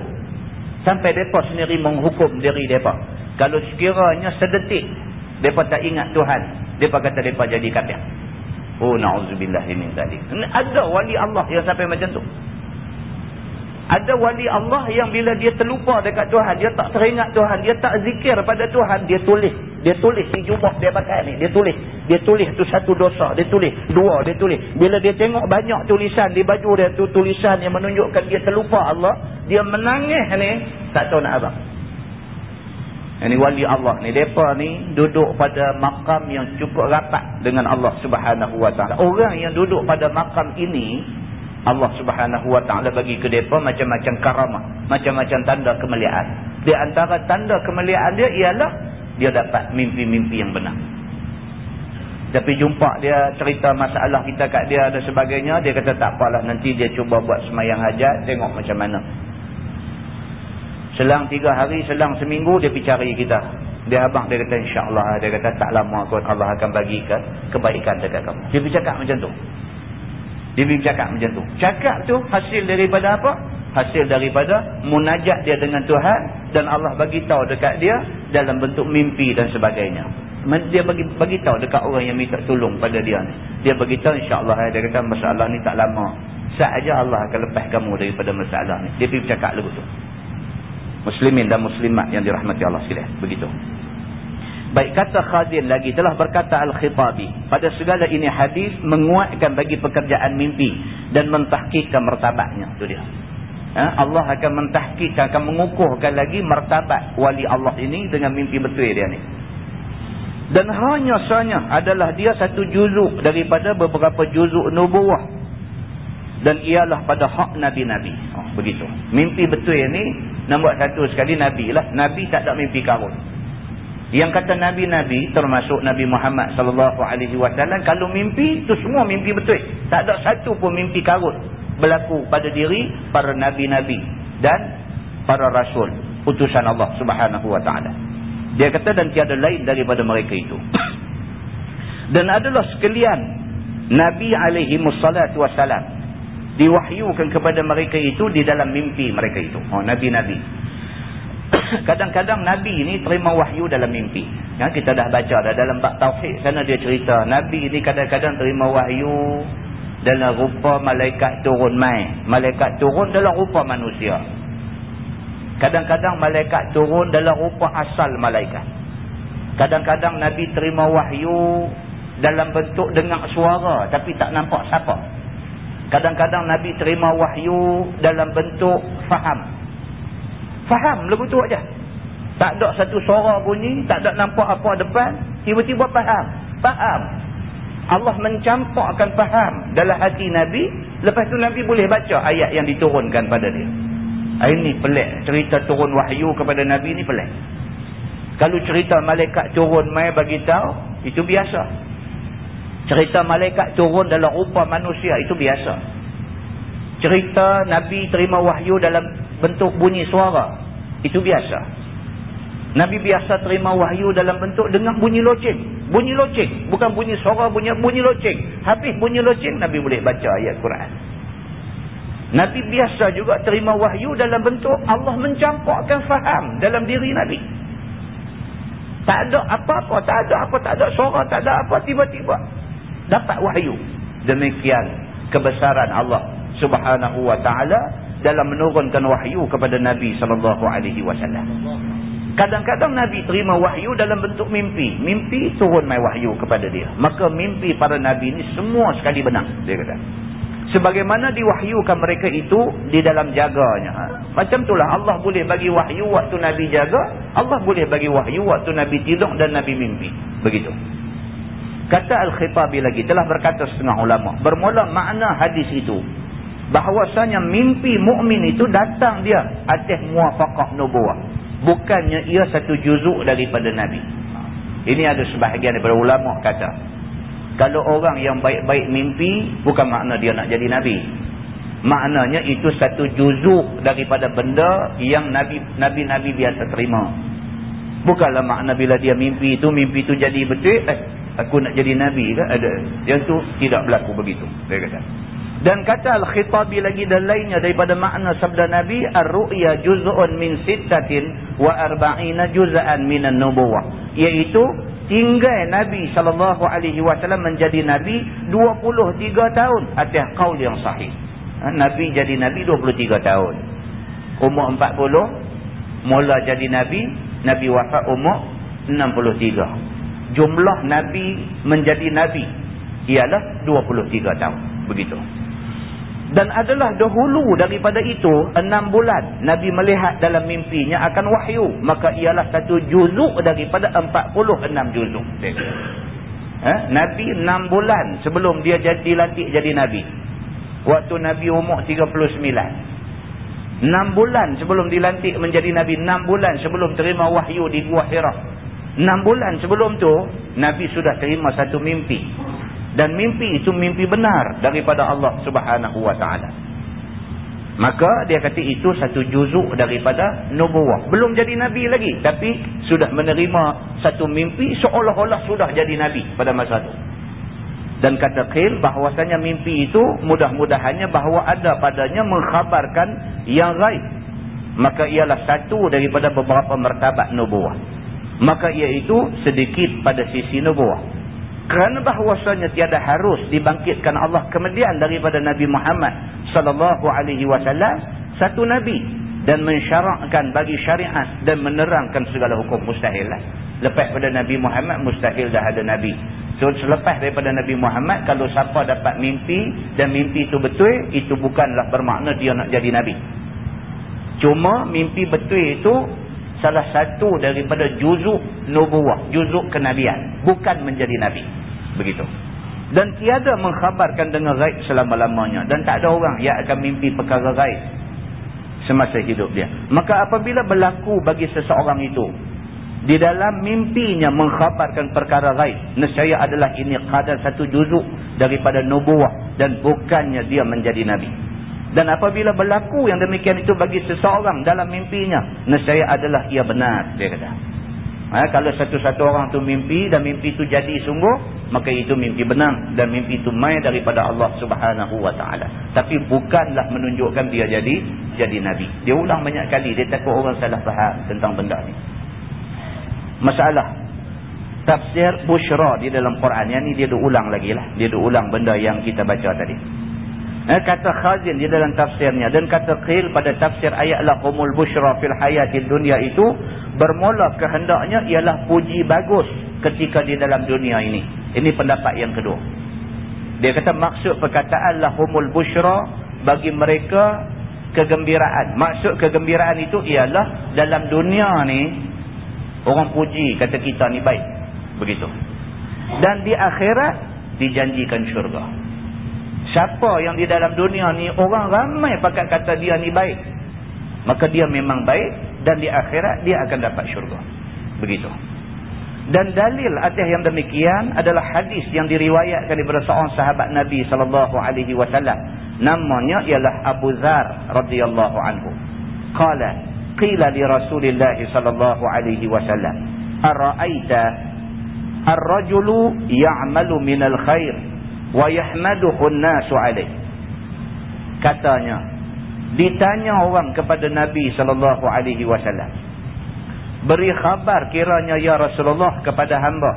[SPEAKER 1] Sampai mereka sendiri menghukum diri mereka. Kalau sekiranya sedetik mereka tak ingat Tuhan mereka kata mereka jadi kafir. Oh na'udzubillah ini tadi ada wali Allah yang sampai macam tu ada wali Allah yang bila dia terlupa dekat Tuhan, dia tak teringat Tuhan, dia tak zikir pada Tuhan, dia tulis. Dia tulis di jubah dia pakai ni, dia tulis. Dia tulis tu satu dosa, dia tulis. Dua, dia tulis. Bila dia tengok banyak tulisan di baju dia tu, tulisan yang menunjukkan dia terlupa Allah, dia menangis ni, tak tahu nak apa. Ini wali Allah ni, mereka ni duduk pada makam yang cukup rapat dengan Allah subhanahu wa ta'ala. Orang yang duduk pada makam ini, Allah subhanahu wa ta'ala bagi ke mereka macam-macam karamah. Macam-macam tanda kemuliaan. Di antara tanda kemuliaan dia ialah dia dapat mimpi-mimpi yang benar. Tapi jumpa dia cerita masalah kita kat dia dan sebagainya. Dia kata tak apalah nanti dia cuba buat semayang hajat. Tengok macam mana. Selang tiga hari, selang seminggu dia pergi cari kita. Dia abang dia kata insyaAllah. Dia kata tak lama kot Allah akan bagikan kebaikan dekat kamu. Dia bercakap macam tu. Dia bercakap macam tu. Cakap tu hasil daripada apa? Hasil daripada munajat dia dengan Tuhan. Dan Allah bagi tahu dekat dia dalam bentuk mimpi dan sebagainya. Dia bagi bagi tahu dekat orang yang minta tolong pada dia ni. Dia bagi tahu insya-Allah dia kata masalah ni tak lama. Sahaja Allah akan lepas kamu daripada masalah ni. Dia pergi bercakap lagu tu. Muslimin dan muslimat yang dirahmati Allah sekalian. Begitu. Baik kata Khadin lagi telah berkata Al-Khitabi. Pada segala ini hadis menguatkan bagi pekerjaan mimpi. Dan mentahkikkan mertabatnya. Itu dia. Ha? Allah akan mentahkikkan, akan mengukuhkan lagi mertabat wali Allah ini dengan mimpi betul dia ni. Dan hanya sahaja adalah dia satu juzuk daripada beberapa juzuk nubuah. Dan ialah pada hak Nabi-Nabi. Oh, begitu. Mimpi betul ini, nombor satu sekali Nabi lah. Nabi tak ada mimpi karun. Yang kata nabi-nabi termasuk Nabi Muhammad sallallahu alaihi wasallam kalau mimpi itu semua mimpi betul. Tak ada satu pun mimpi karut berlaku pada diri para nabi-nabi dan para rasul utusan Allah Subhanahu wa taala. Dia kata dan tiada lain daripada mereka itu. [clears throat] dan adalah sekalian Nabi wasalam diwahyukan kepada mereka itu di dalam mimpi mereka itu. Oh nabi-nabi. [coughs] kadang-kadang Nabi ni terima wahyu dalam mimpi. Ya, kita dah baca dah dalam bab tauhid sana dia cerita Nabi ni kadang-kadang terima wahyu dalam rupa malaikat turun mai. Malaikat turun dalam rupa manusia. Kadang-kadang malaikat turun dalam rupa asal malaikat. Kadang-kadang Nabi terima wahyu dalam bentuk dengar suara tapi tak nampak siapa. Kadang-kadang Nabi terima wahyu dalam bentuk faham Faham lagu tu aja. Tak ada satu suara bunyi, tak ada nampak apa depan, tiba-tiba faham. Faham. Allah mencampakkan faham dalam hati Nabi, lepas tu Nabi boleh baca ayat yang diturunkan pada dia. Ini pelik. Cerita turun wahyu kepada Nabi ni pelik. Kalau cerita malaikat turun mai bagi tahu, itu biasa. Cerita malaikat turun dalam rupa manusia, itu biasa. Cerita Nabi terima wahyu dalam bentuk bunyi suara. Itu biasa. Nabi biasa terima wahyu dalam bentuk dengar bunyi loceng. Bunyi loceng. Bukan bunyi suara, bunyi, bunyi loceng. Habis bunyi loceng, Nabi boleh baca ayat Quran. Nabi biasa juga terima wahyu dalam bentuk Allah mencampakkan faham dalam diri Nabi. Tak ada apa-apa, tak ada apa, tak ada suara, tak ada apa, tiba-tiba. Dapat wahyu. Demikian kebesaran Allah subhanahu wa ta'ala dalam menurunkan wahyu kepada Nabi sallallahu alaihi wasallam. Kadang-kadang Nabi terima wahyu dalam bentuk mimpi. Mimpi turun mai wahyu kepada dia. Maka mimpi para Nabi ini semua sekali benar. Dia kata. Sebagaimana diwahyukan mereka itu di dalam jaganya. Ha? Macam itulah Allah boleh bagi wahyu waktu Nabi jaga. Allah boleh bagi wahyu waktu Nabi tidur dan Nabi mimpi. Begitu. Kata Al-Khitabi lagi telah berkata setengah ulama. Bermula makna hadis itu bahawasanya mimpi mukmin itu datang dia. Atas muafakah nubuah bukannya ia satu juzuk daripada nabi. Ini ada sebahagian daripada ulama kata kalau orang yang baik-baik mimpi bukan makna dia nak jadi nabi. Maknanya itu satu juzuk daripada benda yang nabi nabi-nabi biasa terima. Bukanlah makna bila dia mimpi itu mimpi itu jadi betul eh, aku nak jadi nabi ke? Ada. Yang tu tidak berlaku begitu dia kata dan kata Al-Khitabi lagi dan lainnya daripada makna sabda Nabi, Ar-ru'ya juz'un min sittatin wa arba'ina juz'an minan nubuwah. Iaitu, tinggal Nabi SAW menjadi Nabi 23 tahun atas kaul yang sahih. Ha, Nabi jadi Nabi 23 tahun. Umur 40, mula jadi Nabi, Nabi wafat umur 63. Jumlah Nabi menjadi Nabi ialah 23 tahun. Begitu. Dan adalah dahulu daripada itu, enam bulan Nabi melihat dalam mimpinya akan wahyu. Maka ialah satu juzuk daripada empat puluh enam juzuk. Eh? Nabi enam bulan sebelum dia jadi dilantik jadi Nabi. Waktu Nabi umur tiga puluh sembilan. Enam bulan sebelum dilantik menjadi Nabi. Enam bulan sebelum terima wahyu di Gua Hira. Enam bulan sebelum tu Nabi sudah terima satu mimpi dan mimpi itu mimpi benar daripada Allah subhanahu wa ta'ala Maka dia kata itu satu juzuk daripada nubuah. Belum jadi Nabi lagi. Tapi sudah menerima satu mimpi seolah-olah sudah jadi Nabi pada masa itu. Dan kata Qil bahawasanya mimpi itu mudah-mudahannya bahawa ada padanya mengkhabarkan yang gaib. Maka ialah satu daripada beberapa mertabat nubuah. Maka iaitu sedikit pada sisi nubuah. Kerana bahawasanya tiada harus dibangkitkan Allah kemudian daripada Nabi Muhammad sallallahu alaihi wasallam satu nabi dan mensyarakkan bagi syariat dan menerangkan segala hukum mustahil lah. Lepas pada Nabi Muhammad mustahil dah ada nabi. So selepas daripada Nabi Muhammad kalau siapa dapat mimpi dan mimpi itu betul itu bukanlah bermakna dia nak jadi nabi. Cuma mimpi betul itu salah satu daripada juzuk nubuah, juzuk kenabian. Bukan menjadi nabi. Begitu. Dan tiada mengkhabarkan dengan gaib selama-lamanya. Dan tak ada orang yang akan mimpi perkara gaib semasa hidup dia. Maka apabila berlaku bagi seseorang itu, di dalam mimpinya mengkhabarkan perkara gaib, nescaya adalah ini kadar satu juzuk daripada nubuah dan bukannya dia menjadi nabi. Dan apabila berlaku yang demikian itu bagi seseorang dalam mimpinya, nescaya adalah ia benar, dia kata. Ha, kalau satu-satu orang tu mimpi dan mimpi itu jadi sungguh, maka itu mimpi benar dan mimpi itu mai daripada Allah Subhanahu Wa Taala. Tapi bukanlah menunjukkan dia jadi jadi nabi. Dia ulang banyak kali, dia takut orang salah faham tentang benda ni. Masalah tafsir busyra di dalam Quran yang ni dia dah ulang lagi lah. Dia dah ulang benda yang kita baca tadi. Eh, kata khazin di dalam tafsirnya dan kata qil pada tafsir ayat lahumul bushra fil hayati dunia itu bermula kehendaknya ialah puji bagus ketika di dalam dunia ini. Ini pendapat yang kedua. Dia kata maksud perkataan lahumul bushra bagi mereka kegembiraan. Maksud kegembiraan itu ialah dalam dunia ni orang puji kata kita ni baik. Begitu. Dan di akhirat dijanjikan syurga. Siapa yang di dalam dunia ni orang ramai pakai kata dia ni baik. Maka dia memang baik dan di akhirat dia akan dapat syurga. Begitu. Dan dalil atas yang demikian adalah hadis yang diriwayatkan daripada seorang sahabat Nabi sallallahu alaihi wasallam. Namanya ialah Abu Zar radhiyallahu anhu. Qala qila li Rasulillah sallallahu alaihi wasallam, "Ara'aita ar-rajulu ya'malu minal khair wa yahmaduhu an-nasu alaih. Katanya ditanya orang kepada Nabi sallallahu alaihi wasallam beri khabar kiranya ya Rasulullah kepada hamba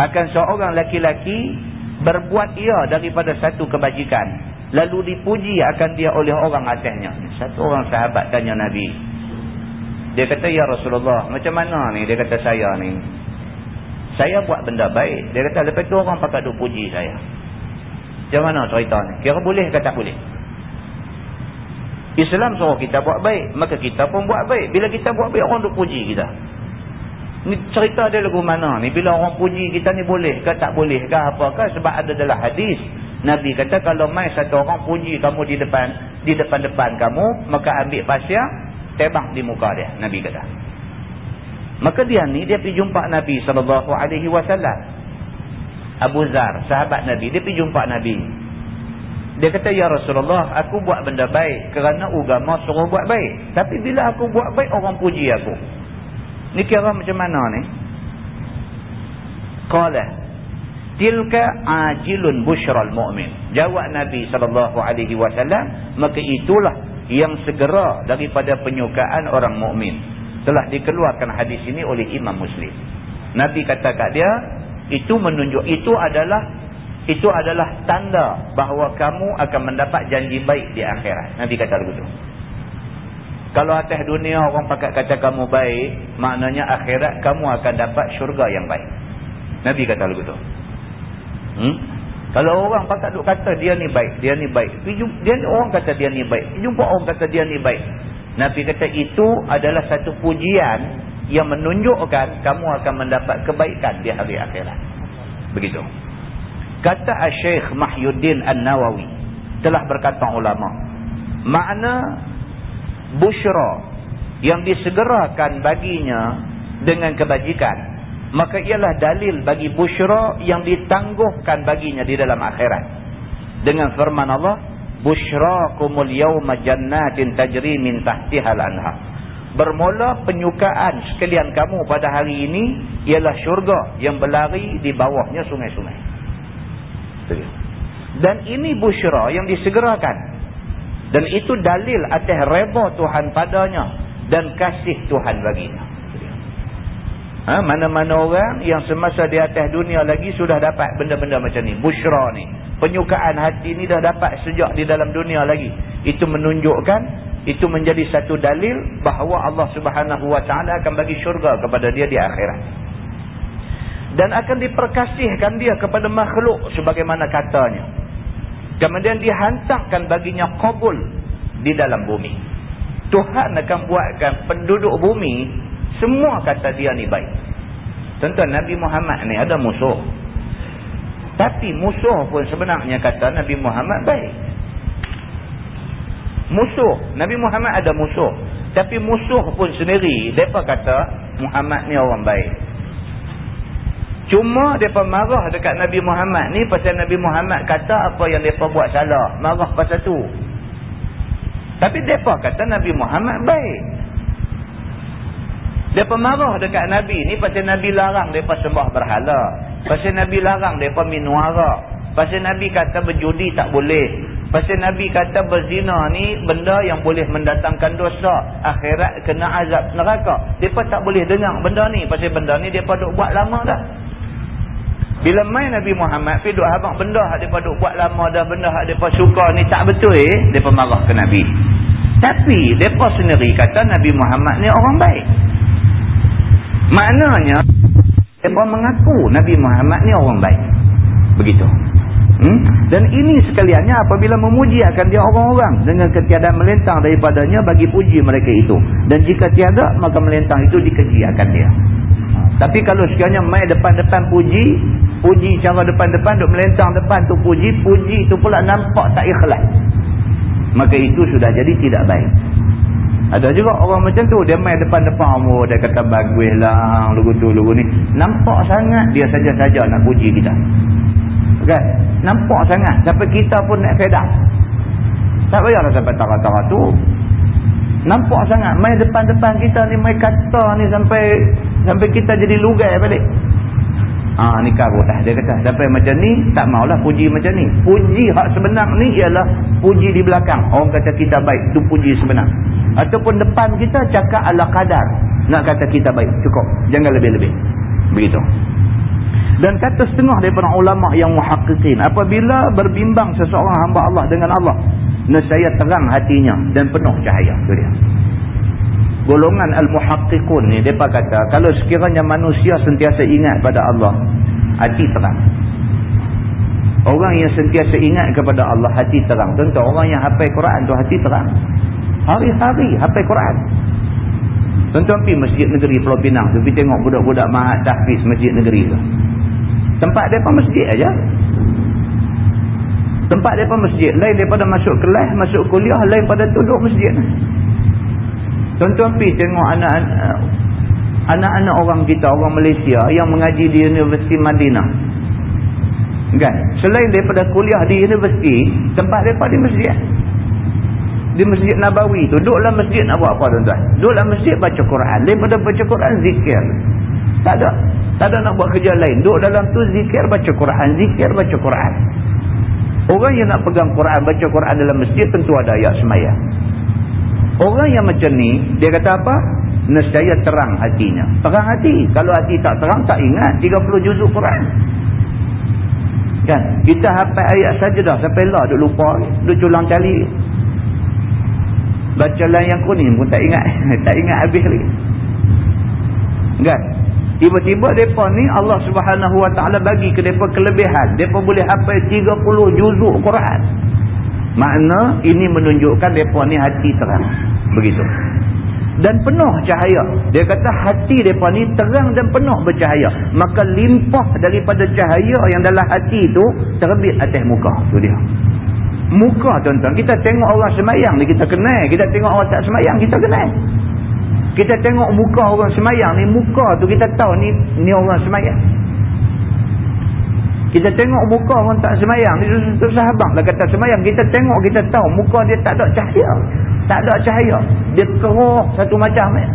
[SPEAKER 1] akan seorang laki-laki berbuat ia daripada satu kebajikan lalu dipuji akan dia oleh orang atasnya. Satu orang sahabat tanya Nabi. Dia kata ya Rasulullah macam mana ni? Dia kata saya ni saya buat benda baik. Dia kata lepas tu orang pakai duk puji saya macam mana cerita ni? Kira boleh ke tak boleh? Islam suruh kita buat baik. Maka kita pun buat baik. Bila kita buat baik, orang duk puji kita. Ni cerita dia lagu mana ni? Bila orang puji kita ni boleh ke tak boleh ke apakah? Sebab ada dalam hadis. Nabi kata kalau mai satu orang puji kamu di depan di depan-depan kamu, maka ambil pasir, tebang di muka dia. Nabi kata. Maka dia ni, dia pergi jumpa Nabi SAW. Abu Zar, sahabat Nabi. Dia pergi jumpa Nabi. Dia kata, Ya Rasulullah, aku buat benda baik kerana agama suruh buat baik. Tapi bila aku buat baik, orang puji aku. Ni kira macam mana ni? Qala, tilka ajilun bushral mu'min. Jawab Nabi SAW, maka itulah yang segera daripada penyukaan orang mukmin. Telah dikeluarkan hadis ini oleh Imam Muslim. Nabi kata kat dia, itu menunjuk itu adalah itu adalah tanda bahawa kamu akan mendapat janji baik di akhirat. Nabi kata begitu. Kalau atas dunia orang pakai kata kamu baik, maknanya akhirat kamu akan dapat syurga yang baik. Nabi kata begitu. Hmm? Kalau orang pakai duk kata dia ni baik, dia ni baik. Dia orang kata dia ni baik. Jumpa orang kata dia ni baik. Nabi kata itu adalah satu pujian yang menunjukkan kamu akan mendapat kebaikan di hari akhirat. Begitu. Kata Syekh Mahyuddin An-Nawawi telah berkata ulama, makna busyra yang disegerakan baginya dengan kebajikan, maka ialah dalil bagi busyra yang ditangguhkan baginya di dalam akhirat. Dengan firman Allah, Bushrakumul yawma jannatin tajri min tahtihal anha. Bermula penyukaan sekalian kamu pada hari ini ialah syurga yang berlari di bawahnya sungai-sungai. Dan ini busyra yang disegerakan. Dan itu dalil atas reba Tuhan padanya dan kasih Tuhan baginya. Ha, mana-mana ha, orang yang semasa di atas dunia lagi sudah dapat benda-benda macam ni. Bushra ni. Penyukaan hati ni dah dapat sejak di dalam dunia lagi. Itu menunjukkan, itu menjadi satu dalil bahawa Allah subhanahu wa ta'ala akan bagi syurga kepada dia di akhirat. Dan akan diperkasihkan dia kepada makhluk sebagaimana katanya. Kemudian dihantarkan baginya kabul di dalam bumi. Tuhan akan buatkan penduduk bumi semua kata dia ni baik. Tentu Nabi Muhammad ni ada musuh. Tapi musuh pun sebenarnya kata Nabi Muhammad baik. Musuh. Nabi Muhammad ada musuh. Tapi musuh pun sendiri, mereka kata Muhammad ni orang baik. Cuma mereka marah dekat Nabi Muhammad ni pasal Nabi Muhammad kata apa yang mereka buat salah. Marah pasal tu. Tapi mereka kata Nabi Muhammad baik. Dia pemarah dekat Nabi ni pasal Nabi larang mereka sembah berhala. Pasal Nabi larang mereka minum arak. Pasal Nabi kata berjudi tak boleh. Pasal Nabi kata berzina ni benda yang boleh mendatangkan dosa. Akhirat kena azab neraka. Mereka tak boleh dengar benda ni. Pasal benda ni mereka duk buat lama dah. Bila main Nabi Muhammad pergi duk habang benda yang mereka duk buat lama dah. Benda yang mereka suka ni tak betul eh. Mereka marah ke Nabi. Tapi mereka sendiri kata Nabi Muhammad ni orang baik. Maknanya mereka mengaku Nabi Muhammad ni orang baik. Begitu. Hmm? Dan ini sekaliannya apabila memuji akan dia orang-orang dengan ketiadaan melentang daripadanya bagi puji mereka itu. Dan jika tiada maka melentang itu dikeji akan dia. Tapi kalau sekiranya main depan-depan puji, puji cara depan-depan duk melentang depan tu puji, puji tu pula nampak tak ikhlas. Maka itu sudah jadi tidak baik. Ada juga orang macam tu. Dia main depan-depan umur. Dia kata bagus lah. Lugu tu, lugu ni. Nampak sangat dia saja-saja nak puji kita. Okay? Nampak sangat. Sampai kita pun nak fedah. Tak payah lah sampai tara-tara tu. Nampak sangat. Main depan-depan kita ni. Main kata ni sampai sampai kita jadi lugai balik. Ah ha, ni karut dah dia kata sampai macam ni tak maulah puji macam ni puji hak sebenar ni ialah puji di belakang orang kata kita baik tu puji sebenar ataupun depan kita cakap ala kadar nak kata kita baik cukup. Jangan lebih-lebih. Begitu. Dan kata setengah daripada ulama yang muhaqqiqin apabila berbimbang seseorang hamba Allah dengan Allah nescaya terang hatinya dan penuh cahaya. Tu dia. Golongan al-muhaqqiqun ni depa kata kalau sekiranya manusia sentiasa ingat pada Allah hati terang. Orang yang sentiasa ingat kepada Allah hati terang. Tentu orang yang hafal Quran tu hati terang hari-hari hafal Quran tentu pergi masjid negeri Pulau Pinang tu pergi tengok budak-budak mahat tahfiz masjid negeri tu tempat depa masjid aja tempat depa masjid lain daripada masuk kelas masuk kuliah lain pada duduk masjid Tuan-tuan pergi tengok anak-anak orang kita, orang Malaysia yang mengaji di Universiti Madinah. Kan? Selain daripada kuliah di universiti, tempat mereka di masjid. Di masjid Nabawi tu. Duduklah masjid nak buat apa tuan-tuan? Duduklah masjid baca Quran. Daripada baca Quran, zikir. Tak ada. Tak ada nak buat kerja lain. Duduk dalam tu zikir, baca Quran. Zikir, baca Quran. Orang yang nak pegang Quran, baca Quran dalam masjid, tentu ada ayat semayang. Orang yang macam ni, dia kata apa? Nescaya terang hatinya. Terang hati. Kalau hati tak terang, tak ingat 30 juzuk Quran. Kan? Kita hafal ayat saja dah sampai lah duk lupa. Duk culang cali. Baca lain yang kuning pun tak ingat. [laughs] tak ingat habis lagi. Kan? Tiba-tiba mereka ni Allah subhanahu wa ta'ala bagi ke mereka kelebihan. Mereka boleh hafal 30 juzuk Quran. Makna ini menunjukkan mereka ni hati terang. Begitu. Dan penuh cahaya. Dia kata hati mereka ni terang dan penuh bercahaya. Maka limpah daripada cahaya yang dalam hati itu terbit atas muka. Itu dia. Muka tuan-tuan. Kita tengok orang semayang ni kita kenal. Kita tengok orang tak semayang kita kenal. Kita tengok muka orang semayang ni. Muka tu kita tahu ni ni orang semayang. Kita tengok muka orang tak semayang. Itu sahabat lah kata semayang. Kita tengok, kita tahu muka dia tak ada cahaya. Tak ada cahaya. Dia keruh satu macam. Eh.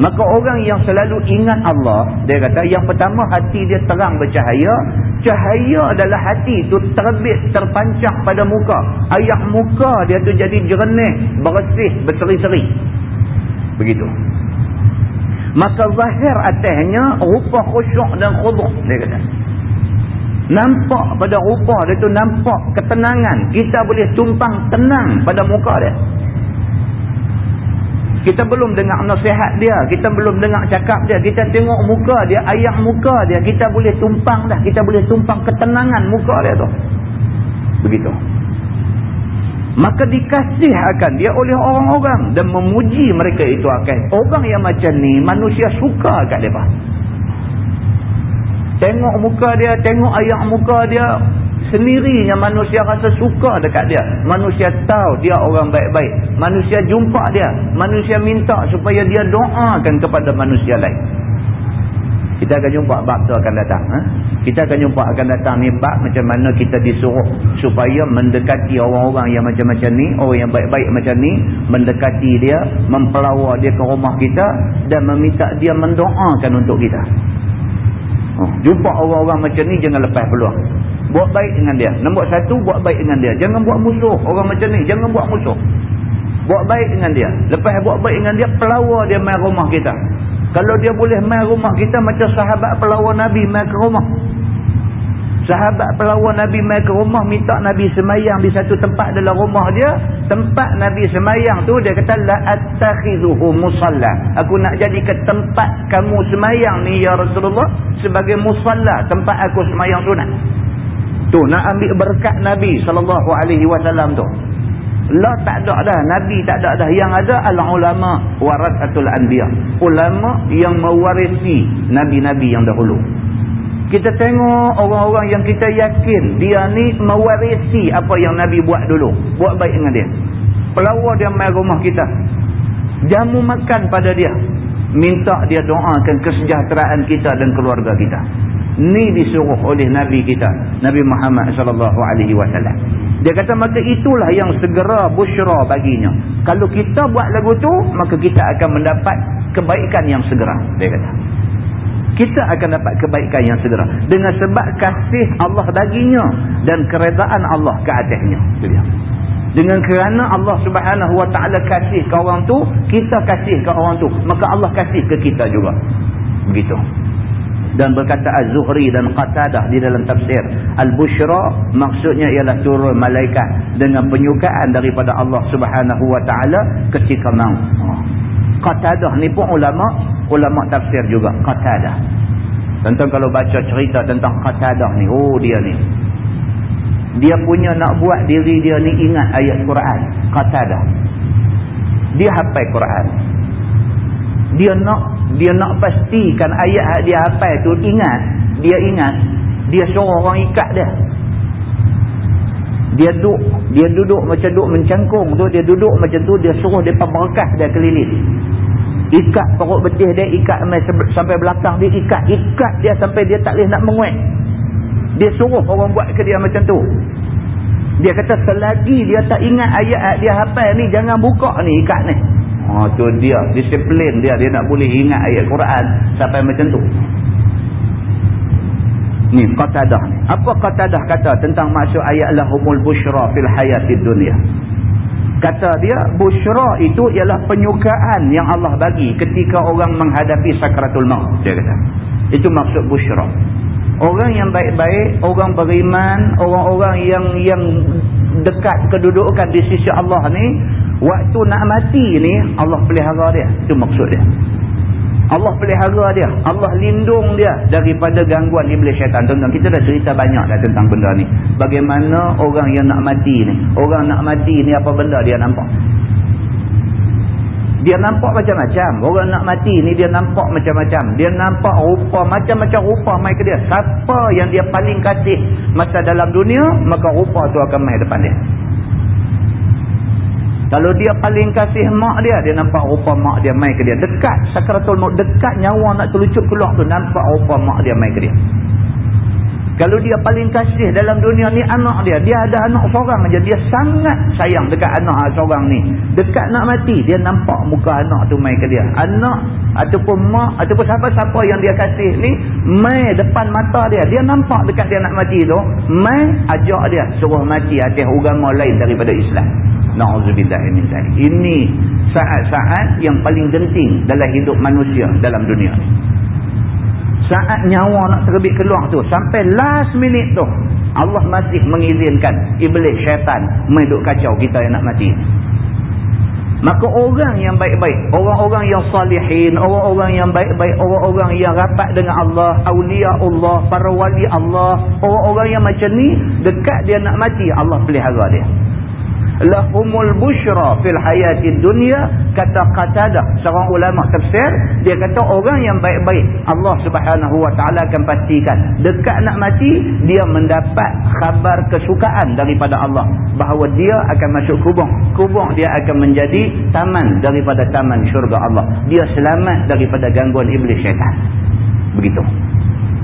[SPEAKER 1] Maka orang yang selalu ingat Allah, dia kata yang pertama hati dia terang bercahaya. Cahaya adalah hati itu terbit, terpancang pada muka. Ayat muka dia tu jadi jernih, bersih, berseri-seri. Begitu maka zahir atasnya rupa khusyuk dan khuduk dia kata nampak pada rupa dia tu nampak ketenangan kita boleh tumpang tenang pada muka dia kita belum dengar nasihat dia. Kita belum dengar cakap dia. Kita tengok muka dia ayat muka dia. Kita boleh tumpang dah. Kita boleh tumpang ketenangan muka dia tu. Begitu. Maka dikasih akan dia oleh orang-orang dan memuji mereka itu akan. Orang yang macam ni manusia suka kat mereka tengok muka dia tengok ayat muka dia sendirinya manusia rasa suka dekat dia manusia tahu dia orang baik-baik manusia jumpa dia manusia minta supaya dia doakan kepada manusia lain kita akan jumpa bab tu akan datang. Ha? Kita akan jumpa akan datang ni bab macam mana kita disuruh supaya mendekati orang-orang yang macam-macam ni, orang yang baik-baik macam ni, mendekati dia, mempelawar dia ke rumah kita dan meminta dia mendoakan untuk kita. Oh, jumpa orang-orang macam ni jangan lepas peluang. Buat baik dengan dia. Nombor satu, buat baik dengan dia. Jangan buat musuh orang macam ni. Jangan buat musuh. Buat baik dengan dia. Lepas buat baik dengan dia, pelawar dia main rumah kita. Kalau dia boleh main rumah kita macam sahabat pelawar Nabi main ke rumah. Sahabat pelawar Nabi main ke rumah minta Nabi semayang di satu tempat dalam rumah dia. Tempat Nabi semayang tu dia kata la attakhizuhu musalla. Aku nak jadi ke tempat kamu semayang ni ya Rasulullah sebagai musalla tempat aku semayang sunat. Tu nak ambil berkat Nabi sallallahu alaihi wasallam tu. La tak ada dah. Nabi tak ada dah. Yang ada adalah ulama warasatul anbiya. Ulama yang mewarisi nabi-nabi yang dahulu. Kita tengok orang-orang yang kita yakin dia ni mewarisi apa yang Nabi buat dulu. Buat baik dengan dia. Pelawar dia mai rumah kita. Jamu makan pada dia. Minta dia doakan kesejahteraan kita dan keluarga kita. Ni disuruh oleh Nabi kita. Nabi Muhammad sallallahu alaihi wasallam. Dia kata maka itulah yang segera busyra baginya. Kalau kita buat lagu tu, maka kita akan mendapat kebaikan yang segera. Dia kata. Kita akan dapat kebaikan yang segera. Dengan sebab kasih Allah baginya dan keredaan Allah ke atasnya. Dia. Dengan kerana Allah subhanahu wa ta'ala kasih ke orang tu, kita kasih ke orang tu. Maka Allah kasih ke kita juga. Begitu dan berkata Az-Zuhri dan Qatadah di dalam tafsir Al-Bushra maksudnya ialah turun malaikat dengan penyukaan daripada Allah Subhanahu wa taala ketika maut. Qatadah ni pun ulama ulama tafsir juga Qatadah. Tentang kalau baca cerita tentang Qatadah ni, oh dia ni. Dia punya nak buat diri dia ni ingat ayat Quran, Qatadah. Dia hafal Quran. Dia nak dia nak pastikan ayat dia hafal tu ingat. Dia ingat. Dia suruh orang ikat dia. Dia duduk dia duduk macam duduk mencangkung tu dia duduk macam tu dia suruh dia berkah dia keliling. Ikat perut betih dia ikat sampai belakang dia ikat ikat dia sampai dia tak boleh nak menguat dia suruh orang buat ke dia macam tu. Dia kata selagi dia tak ingat ayat dia hafal ni jangan buka ni ikat ni Ha tu dia disiplin dia dia nak boleh ingat ayat Quran sampai macam tu. Ni qatadah. Apa qatadah kata tentang maksud ayat lahumul busyra fil hayatid dunya? Kata dia busyra itu ialah penyukaan yang Allah bagi ketika orang menghadapi sakratul maut dia kata. Itu maksud busyra. Orang yang baik-baik, orang beriman, orang-orang yang yang dekat kedudukan di sisi Allah ni Waktu nak mati ni Allah pelihara dia. Itu maksud dia. Allah pelihara dia. Allah lindung dia daripada gangguan iblis syaitan. Tentang kita dah cerita banyak dah tentang benda ni. Bagaimana orang yang nak mati ni. Orang nak mati ni apa benda dia nampak. Dia nampak macam-macam. Orang nak mati ni dia nampak macam-macam. Dia nampak rupa macam-macam rupa mai ke dia. Siapa yang dia paling kasih masa dalam dunia, maka rupa tu akan mai depan dia. Kalau dia paling kasih mak dia, dia nampak rupa mak dia mai ke dia. Dekat sakratul maut, dekat nyawa nak terlucut keluar tu, nampak rupa mak dia mai ke dia. Kalau dia paling kasih dalam dunia ni anak dia. Dia ada anak seorang aja. Dia sangat sayang dekat anak seorang ni. Dekat nak mati. Dia nampak muka anak tu main ke dia. Anak ataupun mak ataupun siapa-siapa yang dia kasih ni. Main depan mata dia. Dia nampak dekat dia nak mati tu. Main ajak dia. Suruh mati atas agama lain daripada Islam. Na'udzubillah Ini saat-saat yang paling genting dalam hidup manusia dalam dunia. Ni saat nyawa nak terbit keluar tu sampai last minute tu Allah masih mengizinkan iblis syaitan menduk kacau kita yang nak mati. Maka orang yang baik-baik orang-orang yang salihin orang-orang yang baik-baik orang-orang yang rapat dengan Allah awliya Allah para wali Allah orang-orang yang macam ni dekat dia nak mati Allah pelihara dia lahumul bushra fil hayatid dunya kata qatadah seorang ulama tafsir dia kata orang yang baik-baik Allah Subhanahu wa taala akan pastikan. Dekat nak mati dia mendapat khabar kesukaan daripada Allah bahawa dia akan masuk kubur. Kubur dia akan menjadi taman daripada taman syurga Allah. Dia selamat daripada gangguan iblis syaitan. Begitu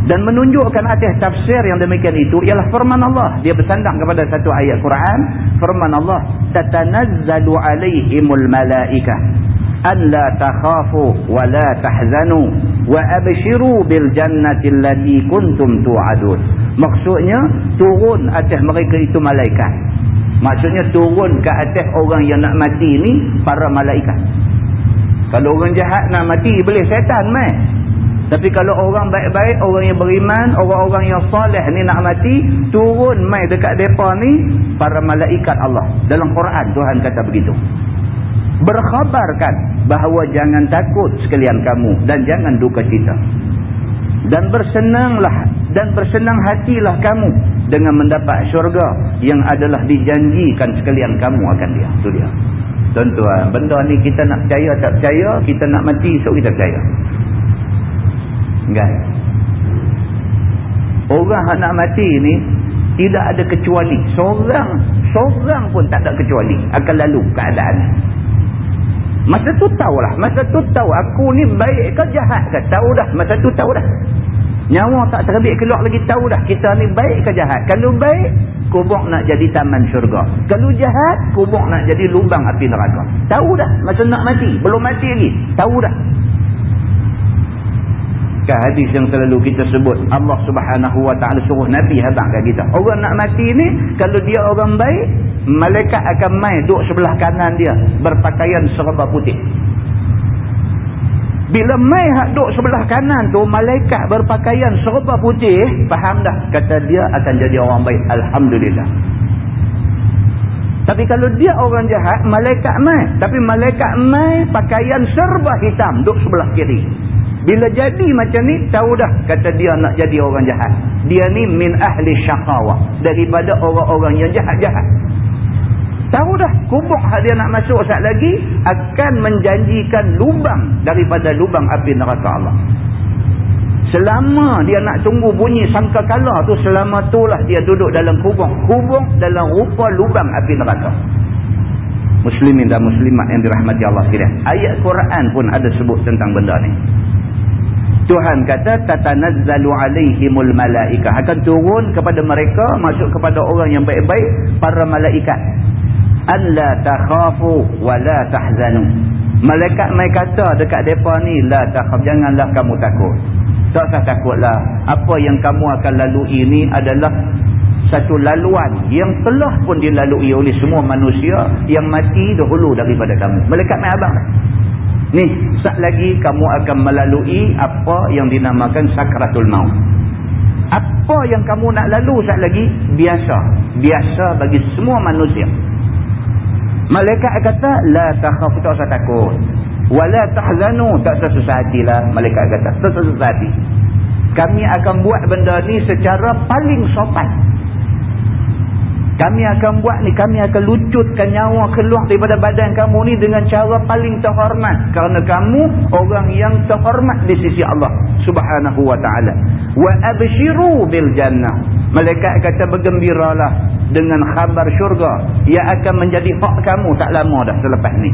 [SPEAKER 1] dan menunjukkan atas tafsir yang demikian itu ialah firman Allah. Dia bersandang kepada satu ayat Quran firman Allah tatanazzalu alaihimul malaikah an la takhafu wa la tahzanu wa abshiru bil jannati allati kuntum tu'adun. Maksudnya turun atas mereka itu malaikat. Maksudnya turun ke atas orang yang nak mati ni para malaikat. Kalau orang jahat nak mati boleh setan mai tapi kalau orang baik-baik, orang yang beriman, orang-orang yang soleh ni nak mati, turun mai dekat mereka ni, para malaikat Allah. Dalam Quran Tuhan kata begitu. Berkhabarkan bahawa jangan takut sekalian kamu dan jangan duka cita. Dan bersenanglah dan bersenang hatilah kamu dengan mendapat syurga yang adalah dijanjikan sekalian kamu akan dia. Itu dia. Tuan-tuan, benda ni kita nak percaya tak percaya, kita nak mati so kita percaya. Kan? Orang yang nak mati ni tidak ada kecuali. Seorang seorang pun tak ada kecuali akan lalu keadaan. Masa tu tahulah. Masa tu tahu aku ni baik ke jahat ke. Tahu dah. Masa tu tahu dah. Nyawa tak terbit keluar lagi tahu dah. Kita ni baik ke jahat. Kalau baik, kubur nak jadi taman syurga. Kalau jahat, kubur nak jadi lubang api neraka. Tahu dah. Masa nak mati. Belum mati lagi. Tahu dah kan hadis yang selalu kita sebut Allah subhanahu wa ta'ala suruh Nabi habang kat kita. Orang nak mati ni kalau dia orang baik malaikat akan main duduk sebelah kanan dia berpakaian serba putih. Bila mai hak duduk sebelah kanan tu malaikat berpakaian serba putih faham dah? Kata dia akan jadi orang baik. Alhamdulillah. Tapi kalau dia orang jahat malaikat mai. Tapi malaikat mai pakaian serba hitam duduk sebelah kiri bila jadi macam ni, tahu dah kata dia nak jadi orang jahat. Dia ni min ahli syakawa. Daripada orang-orang yang jahat-jahat. Tahu dah, kubuk dia nak masuk saat lagi, akan menjanjikan lubang daripada lubang api neraka Allah. Selama dia nak tunggu bunyi sangka kala tu, selama tu lah dia duduk dalam kubuk. Kubuk dalam rupa lubang api neraka. Muslimin dan muslimat yang dirahmati Allah sekalian. Ayat Quran pun ada sebut tentang benda ni. Tuhan kata tatanazzalu alaihimul malaika. Akan turun kepada mereka masuk kepada orang yang baik-baik para malaikat. Alla takhafu wala tahzanu. Malaikat mai kata dekat depa ni la takhaf janganlah kamu takut. Tak usah takutlah. Apa yang kamu akan lalui ini adalah satu laluan yang telah pun dilalui oleh semua manusia yang mati dahulu daripada kamu. Malaikat mai abang Ni, sat lagi kamu akan melalui apa yang dinamakan sakratul maut. Apa yang kamu nak lalu sat lagi, biasa. Biasa bagi semua manusia. Malaikat kata, La takhaf, tak usah takut. Wala tahzanu, tak usah susah hatilah. Malaikat kata, tak usah susah hati. Kami akan buat benda ni secara paling sopan. Kami akan buat ni, kami akan lucutkan nyawa keluar daripada badan kamu ni dengan cara paling terhormat. Kerana kamu orang yang terhormat di sisi Allah subhanahu wa ta'ala. Wa abshiru bil jannah. Malaikat kata bergembiralah dengan khabar syurga. Yang akan menjadi hak kamu tak lama dah selepas ni.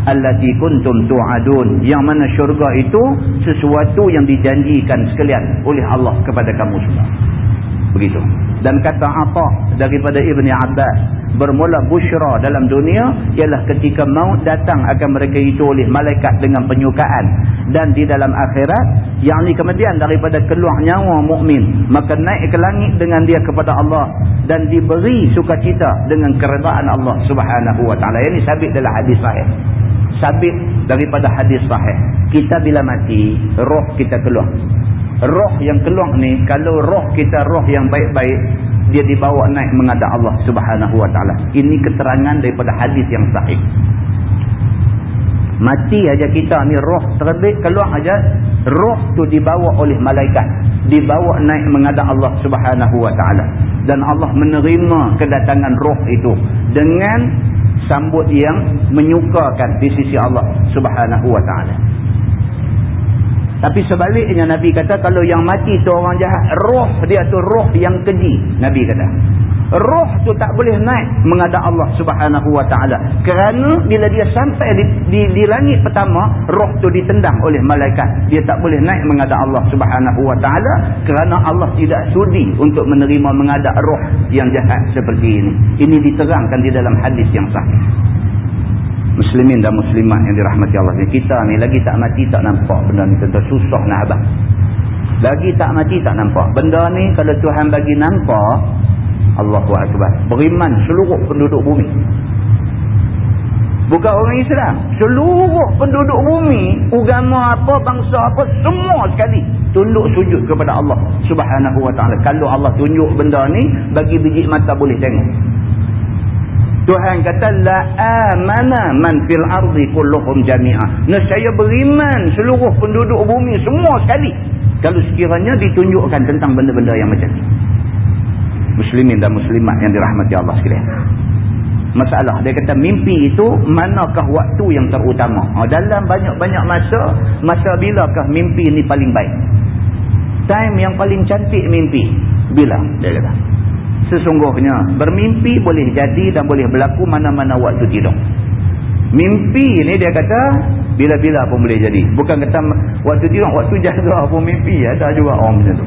[SPEAKER 1] allati kuntum tu'adun yang mana syurga itu sesuatu yang dijanjikan sekalian oleh Allah kepada kamu semua begitu. Dan kata apa daripada Ibni Abbas bermula busyra dalam dunia ialah ketika maut datang akan mereka itu oleh malaikat dengan penyukaan. Dan di dalam akhirat yang ini kemudian daripada keluar nyawa mukmin maka naik ke langit dengan dia kepada Allah dan diberi sukacita dengan keredaan Allah subhanahu wa ta'ala. Ini sabit dalam hadis sahih. Sabit daripada hadis sahih. Kita bila mati roh kita keluar roh yang keluar ni kalau roh kita roh yang baik-baik dia dibawa naik menghadap Allah Subhanahu wa taala. Ini keterangan daripada hadis yang sahih. Mati aja kita ni roh terbit keluar aja roh tu dibawa oleh malaikat. Dibawa naik menghadap Allah Subhanahu wa taala. Dan Allah menerima kedatangan roh itu dengan sambut yang menyukakan di sisi Allah Subhanahu wa taala tapi sebaliknya Nabi kata kalau yang mati tu orang jahat, roh dia tu roh yang keji. Nabi kata. Roh tu tak boleh naik menghadap Allah subhanahu wa ta'ala. Kerana bila dia sampai di, di, di langit pertama, roh tu ditendang oleh malaikat. Dia tak boleh naik menghadap Allah subhanahu wa ta'ala. Kerana Allah tidak sudi untuk menerima menghadap roh yang jahat seperti ini. Ini diterangkan di dalam hadis yang sahih muslimin dan muslimat yang dirahmati Allah. Kita ni lagi tak mati tak nampak benda ni tentu susah nak abang. Lagi tak mati tak nampak. Benda ni kalau Tuhan bagi nampak Allahu Akbar. Beriman seluruh penduduk bumi. Bukan orang Islam. Seluruh penduduk bumi agama apa bangsa apa semua sekali tunduk sujud kepada Allah subhanahu wa ta'ala. Kalau Allah tunjuk benda ni bagi biji mata boleh tengok Tuhan kata la amana man fil ardi kulluhum jami'ah. Nescaya beriman seluruh penduduk bumi semua sekali. Kalau sekiranya ditunjukkan tentang benda-benda yang macam ni. Muslimin dan muslimat yang dirahmati Allah sekalian. Masalah dia kata mimpi itu manakah waktu yang terutama? Oh, dalam banyak-banyak masa, masa bilakah mimpi ini paling baik? Time yang paling cantik mimpi. Bila? Dia kata sesungguhnya bermimpi boleh jadi dan boleh berlaku mana-mana waktu tidur mimpi ni dia kata bila-bila pun boleh jadi. Bukan kata waktu tidur waktu jaga pun mimpi. Ada juga. Orang macam tu.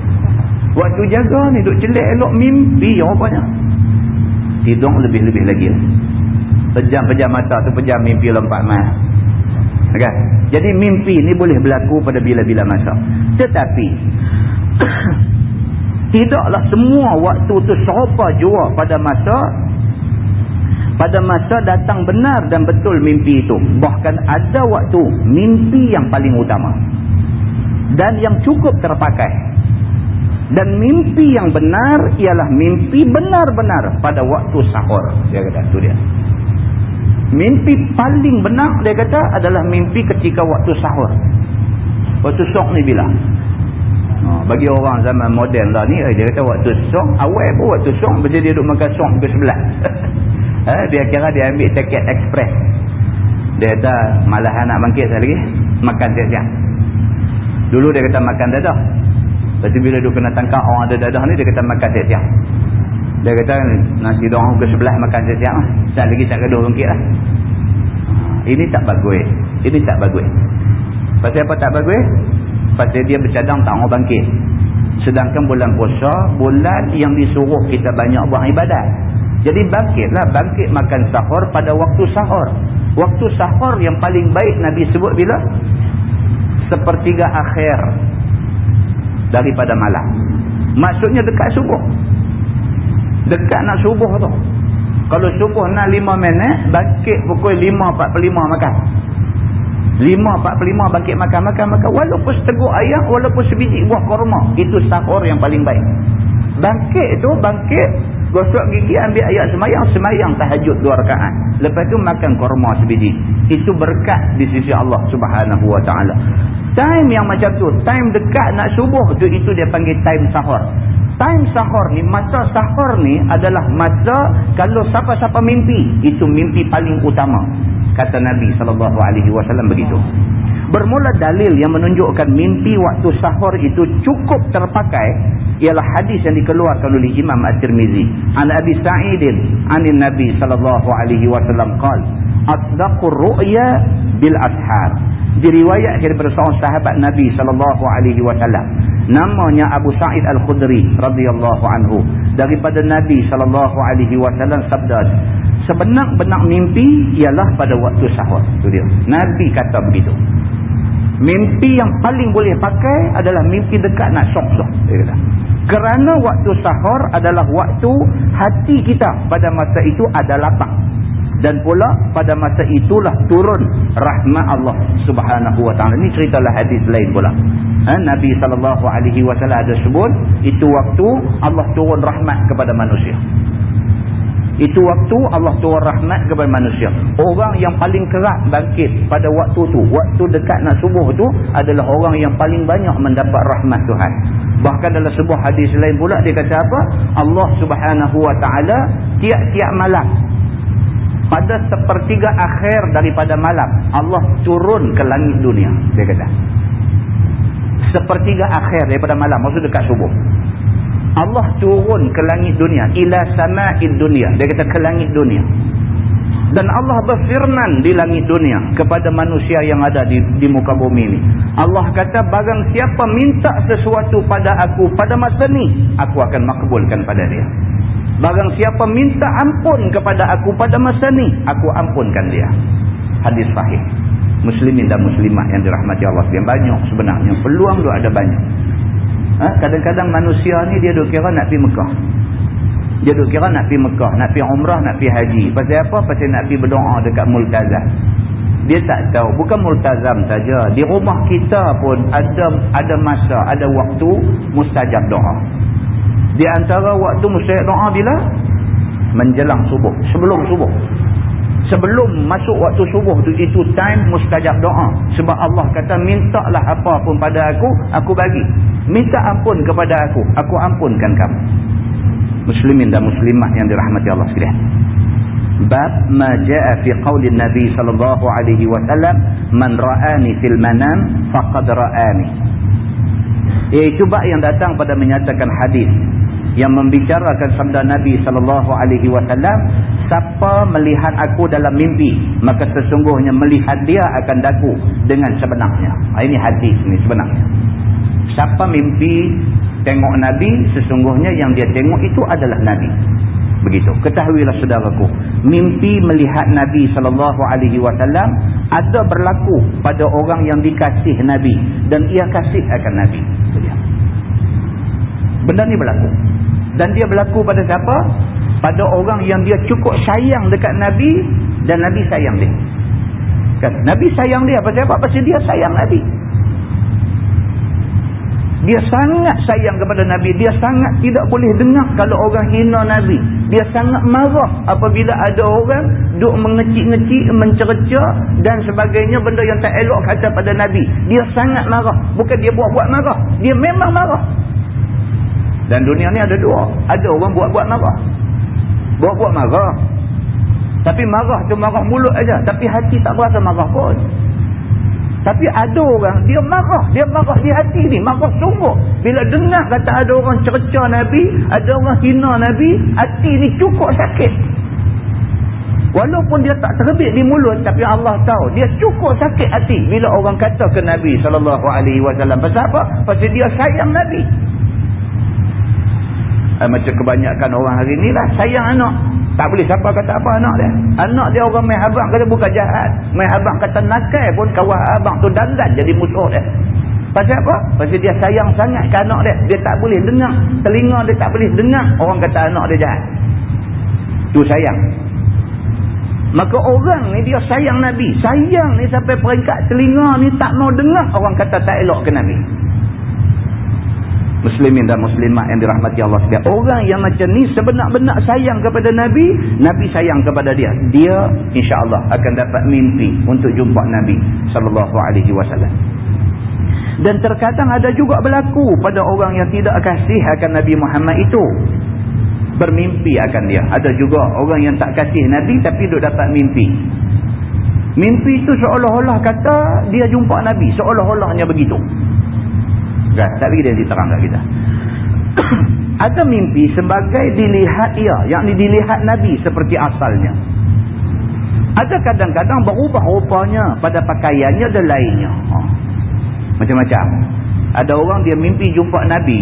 [SPEAKER 1] Waktu jaga ni duk celik elok mimpi. Rupanya. Tidur lebih-lebih lagi. Pejam-pejam mata tu pejam mimpi lompat mah. Kan jadi mimpi ni boleh berlaku pada bila-bila masa. Tetapi tidaklah semua waktu tu serupa jua pada masa pada masa datang benar dan betul mimpi itu bahkan ada waktu mimpi yang paling utama. Dan yang cukup terpakai. Dan mimpi yang benar ialah mimpi benar-benar pada waktu sahur dia kata. Tu dia. Mimpi paling benar dia kata adalah mimpi ketika waktu sahur. Waktu sahur ni bila? Ha, bagi orang zaman moden lah ni, eh, dia kata waktu song, awal pun waktu song, mesti dia duduk makan song ke sebelah. [laughs] eh, dia kira dia ambil tiket ekspres. Dia kata, malah nak bangkit saya lagi, makan siang-siang. Dulu dia kata makan dadah. Lepas bila dia kena tangkap orang ada dadah ni, dia kata makan siang-siang. Dia kata, nasi dorong ke sebelah makan siang-siang lah. Tak lagi tak gaduh bangkit lah. Ini tak bagus. Ini tak bagus. Pasal apa tak bagus? Pasal dia bercadang tak mau bangkit. Sedangkan bulan puasa bulan yang disuruh kita banyak buat ibadat. Jadi bangkitlah bangkit makan sahur pada waktu sahur. Waktu sahur yang paling baik Nabi sebut bila? Sepertiga akhir daripada malam. Maksudnya dekat subuh. Dekat nak subuh tu. Kalau subuh nak 5 minit bangkit pukul 5.45 makan 5.45 bangkit makan, makan. Walaupun seteguk ayam, walaupun sebiji buah korma. Itu sahur yang paling baik. Bangkit tu, bangkit. Gosok gigi, ambil ayat semayang. Semayang tahajud dua rakaat. Lepas tu makan korma sebiji. Itu berkat di sisi Allah subhanahu wa ta'ala. Time yang macam tu, time dekat nak subuh tu, itu dia panggil time sahur. Time sahur ni, masa sahur ni adalah masa kalau siapa-siapa mimpi. Itu mimpi paling utama kata Nabi SAW begitu. Bermula dalil yang menunjukkan mimpi waktu sahur itu cukup terpakai ialah hadis yang dikeluarkan oleh Imam At-Tirmizi. An Abi Sa'idin anin Nabi sallallahu alaihi wasallam qala
[SPEAKER 2] asdaqur ru'ya bil ashar. Diriwayatkan daripada seorang sahabat Nabi sallallahu alaihi wasallam. Namanya Abu Sa'id Al-Khudri radhiyallahu anhu. Daripada Nabi sallallahu alaihi wasallam sabda sebenar-benar mimpi ialah pada waktu sahur itu dia Nabi kata begitu mimpi yang paling boleh pakai adalah mimpi dekat nak sok-sok kerana waktu sahur adalah waktu hati kita pada masa itu ada lapang dan pula pada masa itulah turun rahmat Allah Subhanahu wa taala. Ini ceritalah hadis lain pula. Ha, Nabi wasallam ada sebut itu waktu Allah turun rahmat kepada manusia. Itu waktu Allah turun rahmat kepada manusia. Orang yang paling keras bangkit pada waktu tu, waktu dekat nak subuh tu adalah orang yang paling banyak mendapat rahmat Tuhan. Bahkan dalam sebuah hadis lain pula dia kata apa? Allah Subhanahu wa taala tiap-tiap malam pada sepertiga akhir daripada malam Allah turun ke langit dunia dia kata sepertiga akhir daripada malam maksud dekat subuh Allah turun ke langit dunia ila sama'id dunia dia kata ke langit dunia dan Allah berfirman di langit dunia kepada manusia yang ada di, di muka bumi ini Allah kata bagang siapa minta sesuatu pada aku pada masa ni aku akan makbulkan pada dia Barang siapa minta ampun kepada aku pada masa ni, aku ampunkan dia. Hadis sahih. Muslimin dan muslimat yang dirahmati Allah sekalian. Banyak sebenarnya. Peluang tu ada banyak. Ha? Kadang-kadang manusia ni dia duk kira nak pergi Mekah. Dia duk kira nak pergi Mekah, nak pergi umrah, nak pergi haji. Pasal apa? Pasal nak pergi berdoa dekat multazam. Dia tak tahu. Bukan multazam saja. Di rumah kita pun ada ada masa, ada waktu mustajab doa. Di antara waktu musyrik doa bila? Menjelang subuh. Sebelum subuh. Sebelum masuk waktu subuh tu itu time mustajab doa. Sebab Allah kata mintalah apa pun pada aku, aku bagi. Minta ampun kepada aku, aku ampunkan kamu. Muslimin dan muslimah yang dirahmati Allah sekalian. Bab ma jaa fi qauli Nabi sallallahu alaihi wasallam man ra'ani fil manam faqad ra'ani. Iaitu bab yang datang pada menyatakan hadis yang membicarakan sabda Nabi sallallahu alaihi wasallam siapa melihat aku dalam mimpi maka sesungguhnya melihat dia akan daku dengan sebenarnya. Ha, ini hadis ni sebenarnya. Siapa mimpi tengok Nabi sesungguhnya yang dia tengok itu adalah Nabi. Begitu. Ketahuilah saudaraku mimpi melihat Nabi wasallam ada berlaku pada orang yang dikasih Nabi dan ia kasih akan Nabi. Benda ni berlaku. Dan dia berlaku pada siapa? Pada orang yang dia cukup sayang dekat Nabi dan Nabi sayang dia. Kan? Nabi sayang dia pasal apa? Pasal dia sayang Nabi. Dia sangat sayang kepada Nabi. Dia sangat tidak boleh dengar kalau orang hina Nabi. Dia sangat marah apabila ada orang duk mengecik-ngecik, mencerca dan sebagainya benda yang tak elok kata pada Nabi. Dia sangat marah. Bukan dia buat-buat marah. Dia memang marah. Dan dunia ni ada dua. Ada orang buat-buat marah. Buat-buat marah. Tapi marah tu marah mulut aja. Tapi hati tak berasa marah pun. Tapi ada orang, dia marah. Dia marah di hati ni. Marah sungguh. Bila dengar kata ada orang cerca Nabi, ada orang hina Nabi, hati ni cukup sakit. Walaupun dia tak terbit di mulut, tapi Allah tahu. Dia cukup sakit hati bila orang kata ke Nabi SAW. Pasal apa? Pasal dia sayang Nabi eh, macam kebanyakan orang hari ni lah sayang anak. Tak boleh siapa kata apa anak dia. Anak dia orang main habang kata bukan jahat. Main habang kata nakal pun kawan abang tu dandan jadi musuh dia. Pasal apa? pasal dia sayang sangat ke anak dia. Dia tak boleh dengar. Telinga dia tak boleh dengar. Orang kata anak dia jahat. Tu sayang. Maka orang ni dia sayang Nabi. Sayang ni sampai peringkat telinga ni tak mau dengar orang kata tak elok ke Nabi muslimin dan muslimat yang dirahmati Allah sekalian. Orang yang macam ni sebenar-benar sayang kepada Nabi, Nabi sayang kepada dia. Dia insya-Allah akan dapat mimpi untuk jumpa Nabi sallallahu alaihi wasallam. Dan terkadang ada juga berlaku pada orang yang tidak kasih akan Nabi Muhammad itu. Bermimpi akan dia. Ada juga orang yang tak kasih Nabi tapi duk dapat mimpi. Mimpi itu seolah-olah kata dia jumpa Nabi. Seolah-olahnya begitu. Kan? Tak lagi dia diterang kat kita. [coughs] Ada mimpi sebagai dilihat ia. Yang dilihat Nabi seperti asalnya. Ada kadang-kadang berubah rupanya pada pakaiannya dan lainnya. Ha. Macam-macam. Ada orang dia mimpi jumpa Nabi.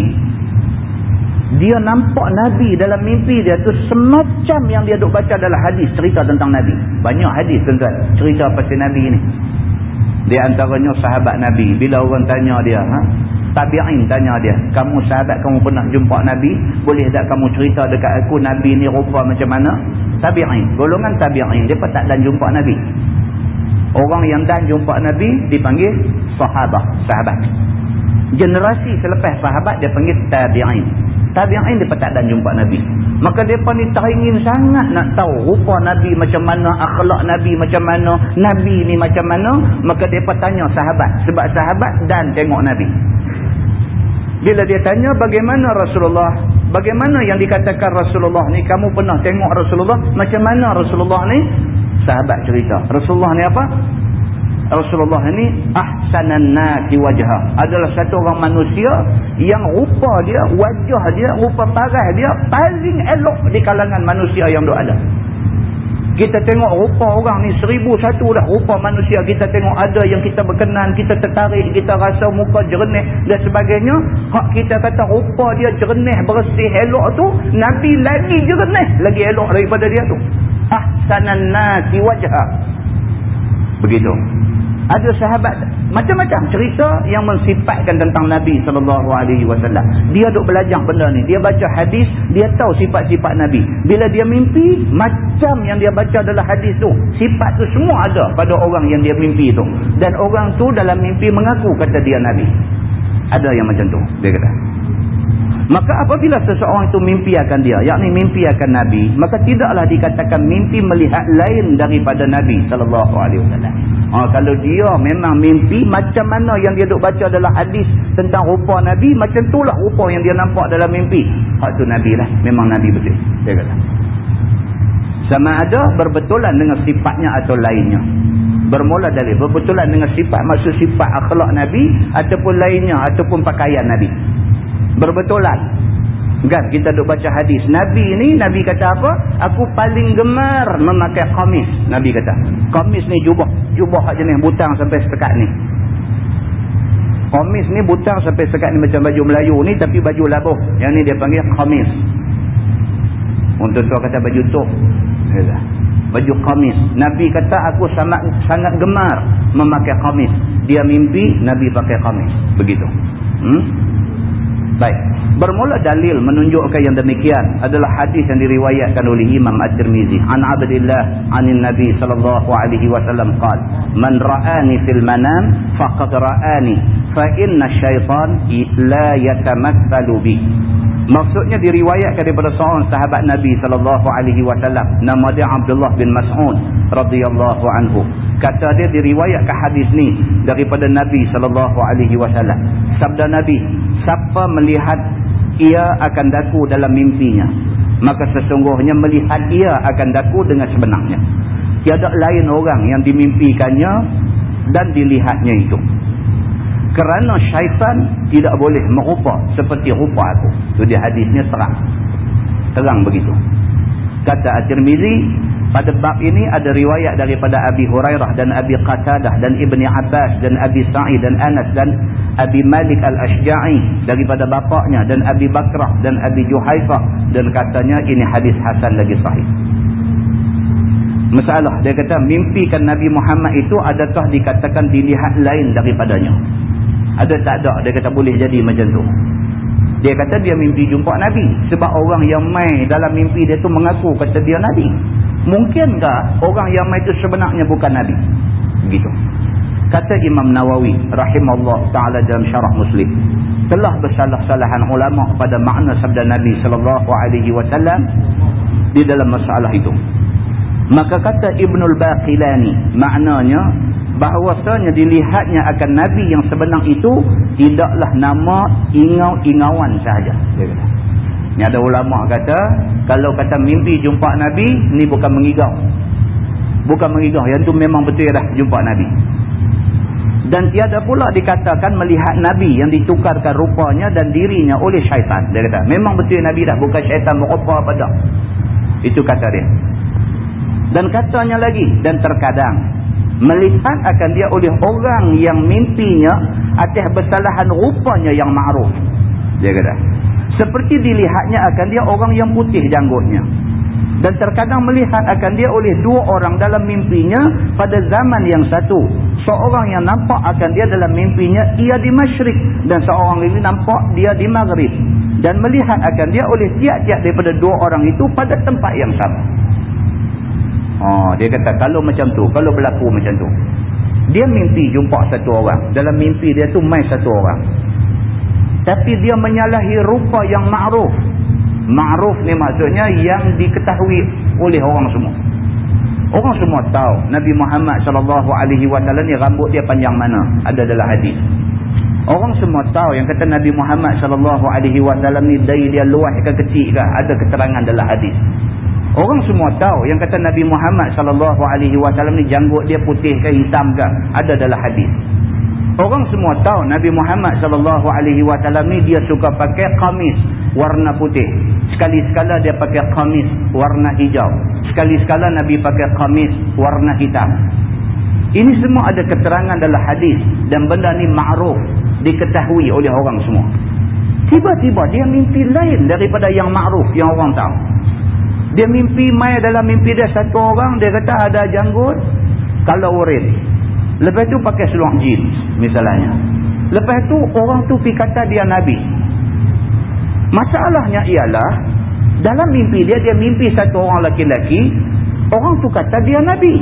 [SPEAKER 2] Dia nampak Nabi dalam mimpi dia tu semacam yang dia duk baca dalam hadis cerita tentang Nabi. Banyak hadis tuan-tuan cerita pasal Nabi ni. Di antaranya sahabat Nabi. Bila orang tanya dia, ha? Tabi'in tanya dia. Kamu sahabat kamu pernah jumpa Nabi? Boleh tak kamu cerita dekat aku Nabi ni rupa macam mana? Tabi'in. Golongan tabi'in. Dia tak dan jumpa Nabi. Orang yang dan jumpa Nabi dipanggil sahabat. Sahabat. Generasi selepas sahabat dia panggil tabi'in. Tabi'in dia tak dan jumpa Nabi. Maka mereka ni teringin sangat nak tahu rupa Nabi macam mana, akhlak Nabi macam mana, Nabi ni macam mana. Maka mereka tanya sahabat. Sebab sahabat dan tengok Nabi. Bila dia tanya bagaimana Rasulullah, bagaimana yang dikatakan Rasulullah ni, kamu pernah tengok Rasulullah, macam mana Rasulullah ni? Sahabat cerita. Rasulullah ni apa? Rasulullah ini ahsanan nasi wajah adalah satu orang manusia yang rupa dia, wajah dia, rupa parah dia paling elok di kalangan manusia yang ada. Kita tengok rupa orang ni seribu satu dah rupa manusia. Kita tengok ada yang kita berkenan, kita tertarik, kita rasa muka jernih dan sebagainya. Hak kita kata rupa dia jernih, bersih, elok tu, Nabi lagi jernih, lagi elok daripada dia tu. Ahsanan nasi wajah. Begitu. Ada sahabat macam-macam cerita yang mensifatkan tentang Nabi sallallahu alaihi wasallam. Dia duk belajar benda ni. Dia baca hadis, dia tahu sifat-sifat Nabi. Bila dia mimpi, macam yang dia baca dalam hadis tu, sifat tu semua ada pada orang yang dia mimpi tu. Dan orang tu dalam mimpi mengaku kata dia Nabi. Ada yang macam tu, dia kata. Maka apabila seseorang itu mimpi akan dia, yakni mimpi akan Nabi, maka tidaklah dikatakan mimpi melihat lain daripada Nabi sallallahu alaihi wasallam. Ha, kalau dia memang mimpi macam mana yang dia duk baca dalam hadis tentang rupa Nabi, macam itulah rupa yang dia nampak dalam mimpi. Hak tu Nabi lah, memang Nabi betul. Dia kata. Sama ada berbetulan dengan sifatnya atau lainnya. Bermula dari berbetulan dengan sifat maksud sifat akhlak Nabi ataupun lainnya ataupun pakaian Nabi berbetulan. Kan kita duk baca hadis. Nabi ni Nabi kata apa? Aku paling gemar memakai kamis Nabi kata. Kamis ni jubah. Jubah jenis butang sampai setekat ni. Kamis ni butang sampai setekat ni macam baju Melayu ni tapi baju labuh. Yang ni dia panggil kamis. Untuk tu kata baju tu baju kamis. Nabi kata aku sangat sangat gemar memakai kamis. Dia mimpi Nabi pakai kamis. Begitu. Hmm? Baik. Bermula dalil menunjukkan yang demikian adalah hadis yang diriwayatkan oleh Imam At-Tirmizi. An Abdullah anin Nabi sallallahu alaihi wasallam qala, "Man ra'ani fil manam faqad ra'ani, fa inna syaitan la yatamatsalu bi." Maksudnya diriwayatkan daripada seorang sahabat Nabi sallallahu alaihi wasallam, nama dia Abdullah bin Mas'ud radhiyallahu anhu. Kata dia diriwayatkan hadis ni daripada Nabi sallallahu alaihi wasallam. Sabda Nabi, siapa melihat ia akan daku dalam mimpinya maka sesungguhnya melihat ia akan daku dengan sebenarnya. Tiada lain orang yang dimimpikannya dan dilihatnya itu. Kerana syaitan tidak boleh merupa seperti rupa aku. Itu dia hadisnya terang. Terang begitu. Kata At-Tirmizi pada bab ini ada riwayat daripada Abi Hurairah dan Abi Qatadah dan Ibni Abbas dan Abi Sa'id dan Anas dan Abi Malik Al-Ashja'i daripada bapaknya dan Abi Bakrah dan Abi Juhaifah dan katanya ini hadis hasan lagi sahih. Masalah dia kata mimpikan Nabi Muhammad itu adakah dikatakan dilihat lain daripadanya? Ada tak ada? Dia kata boleh jadi macam tu. Dia kata dia mimpi jumpa Nabi. Sebab orang yang mai dalam mimpi dia tu mengaku kata dia Nabi. Mungkinkah orang yang mai itu sebenarnya bukan Nabi? Begitu. Kata Imam Nawawi rahimahullah ta'ala dalam syarah muslim. Telah bersalah-salahan ulama pada makna sabda Nabi sallallahu alaihi wasallam di dalam masalah itu. Maka kata Ibnul Baqilani maknanya bahawasanya dilihatnya akan Nabi yang sebenar itu tidaklah nama ingau-ingauan sahaja. Ini ada ulama kata, kalau kata mimpi jumpa Nabi, ni bukan mengigau. Bukan mengigau, yang tu memang betul dah jumpa Nabi. Dan tiada pula dikatakan melihat Nabi yang ditukarkan rupanya dan dirinya oleh syaitan. Dia kata, memang betul Nabi dah, bukan syaitan berupa apa dah. Itu kata dia. Dan katanya lagi, dan terkadang melihat akan dia oleh orang yang mimpinya atas bersalahan rupanya yang ma'ruf. Dia kata. Seperti dilihatnya akan dia orang yang putih janggutnya. Dan terkadang melihat akan dia oleh dua orang dalam mimpinya pada zaman yang satu. Seorang yang nampak akan dia dalam mimpinya ia di masyrik. Dan seorang ini nampak dia di maghrib. Dan melihat akan dia oleh tiap-tiap daripada dua orang itu pada tempat yang sama. Oh, dia kata kalau macam tu, kalau berlaku macam tu. Dia mimpi jumpa satu orang. Dalam mimpi dia tu main satu orang. Tapi dia menyalahi rupa yang ma'ruf. Ma'ruf ni maksudnya yang diketahui oleh orang semua. Orang semua tahu Nabi Muhammad sallallahu alaihi wasallam ni rambut dia panjang mana? Ada dalam hadis. Orang semua tahu yang kata Nabi Muhammad sallallahu alaihi wasallam ni dari dia luas ke kecil ke? Ada keterangan dalam hadis. Orang semua tahu yang kata Nabi Muhammad sallallahu alaihi wasallam ni janggut dia putih ke hitam ke? Ada dalam hadis. Orang semua tahu Nabi Muhammad sallallahu alaihi wasallam dia suka pakai kamis warna putih. Sekali-sekala dia pakai kamis warna hijau. Sekali-sekala Nabi pakai kamis warna hitam. Ini semua ada keterangan dalam hadis dan benda ni ma'ruf diketahui oleh orang semua. Tiba-tiba dia mimpi lain daripada yang ma'ruf yang orang tahu. Dia mimpi mai dalam mimpi dia satu orang dia kata ada janggut kalau orange. Lepas tu pakai seluar jeans misalnya. Lepas tu orang tu pergi kata dia Nabi. Masalahnya ialah dalam mimpi dia dia mimpi satu orang laki-laki orang tu kata dia Nabi.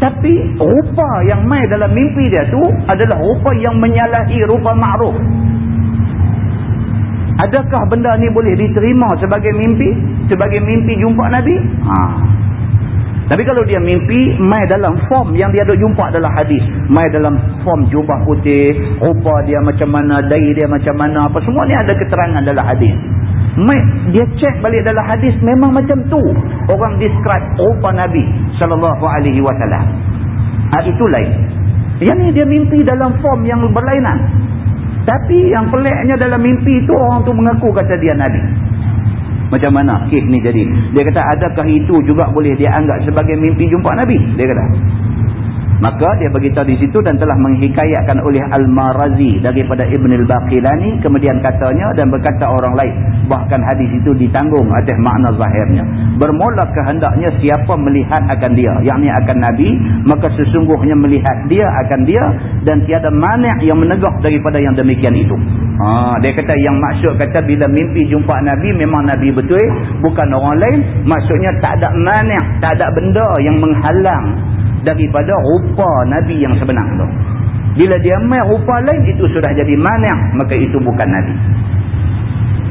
[SPEAKER 2] Tapi rupa yang mai dalam mimpi dia tu adalah rupa yang menyalahi rupa ma'ruf. Adakah benda ni boleh diterima sebagai mimpi? Sebagai mimpi jumpa Nabi? Ha. Tapi kalau dia mimpi, mai dalam form yang dia ada jumpa adalah hadis. Mai dalam form jubah putih, rupa dia macam mana, dahi dia macam mana, apa semua ni ada keterangan dalam hadis. Mai, dia cek balik dalam hadis, memang macam tu. Orang describe rupa Nabi sallallahu alaihi wasallam. Ha, itu lain. Yang ni dia mimpi dalam form yang berlainan. Tapi yang peliknya dalam mimpi itu orang tu mengaku kata dia Nabi. Macam mana kes ni jadi? Dia kata adakah itu juga boleh dia anggap sebagai mimpi jumpa Nabi? Dia kata. Maka dia beritahu di situ dan telah menghikayatkan oleh Al-Marazi daripada Ibn Al-Baqilani. Kemudian katanya dan berkata orang lain. Bahkan hadis itu ditanggung atas makna zahirnya. Bermula kehendaknya siapa melihat akan dia. Yang ini akan Nabi. Maka sesungguhnya melihat dia akan dia. Dan tiada mana yang menegak daripada yang demikian itu. Ha, dia kata yang maksud kata bila mimpi jumpa Nabi memang Nabi betul. Bukan orang lain. Maksudnya tak ada mana, tak ada benda yang menghalang daripada rupa Nabi yang sebenar tu. Bila dia main rupa lain, itu sudah jadi manak. Maka itu bukan Nabi.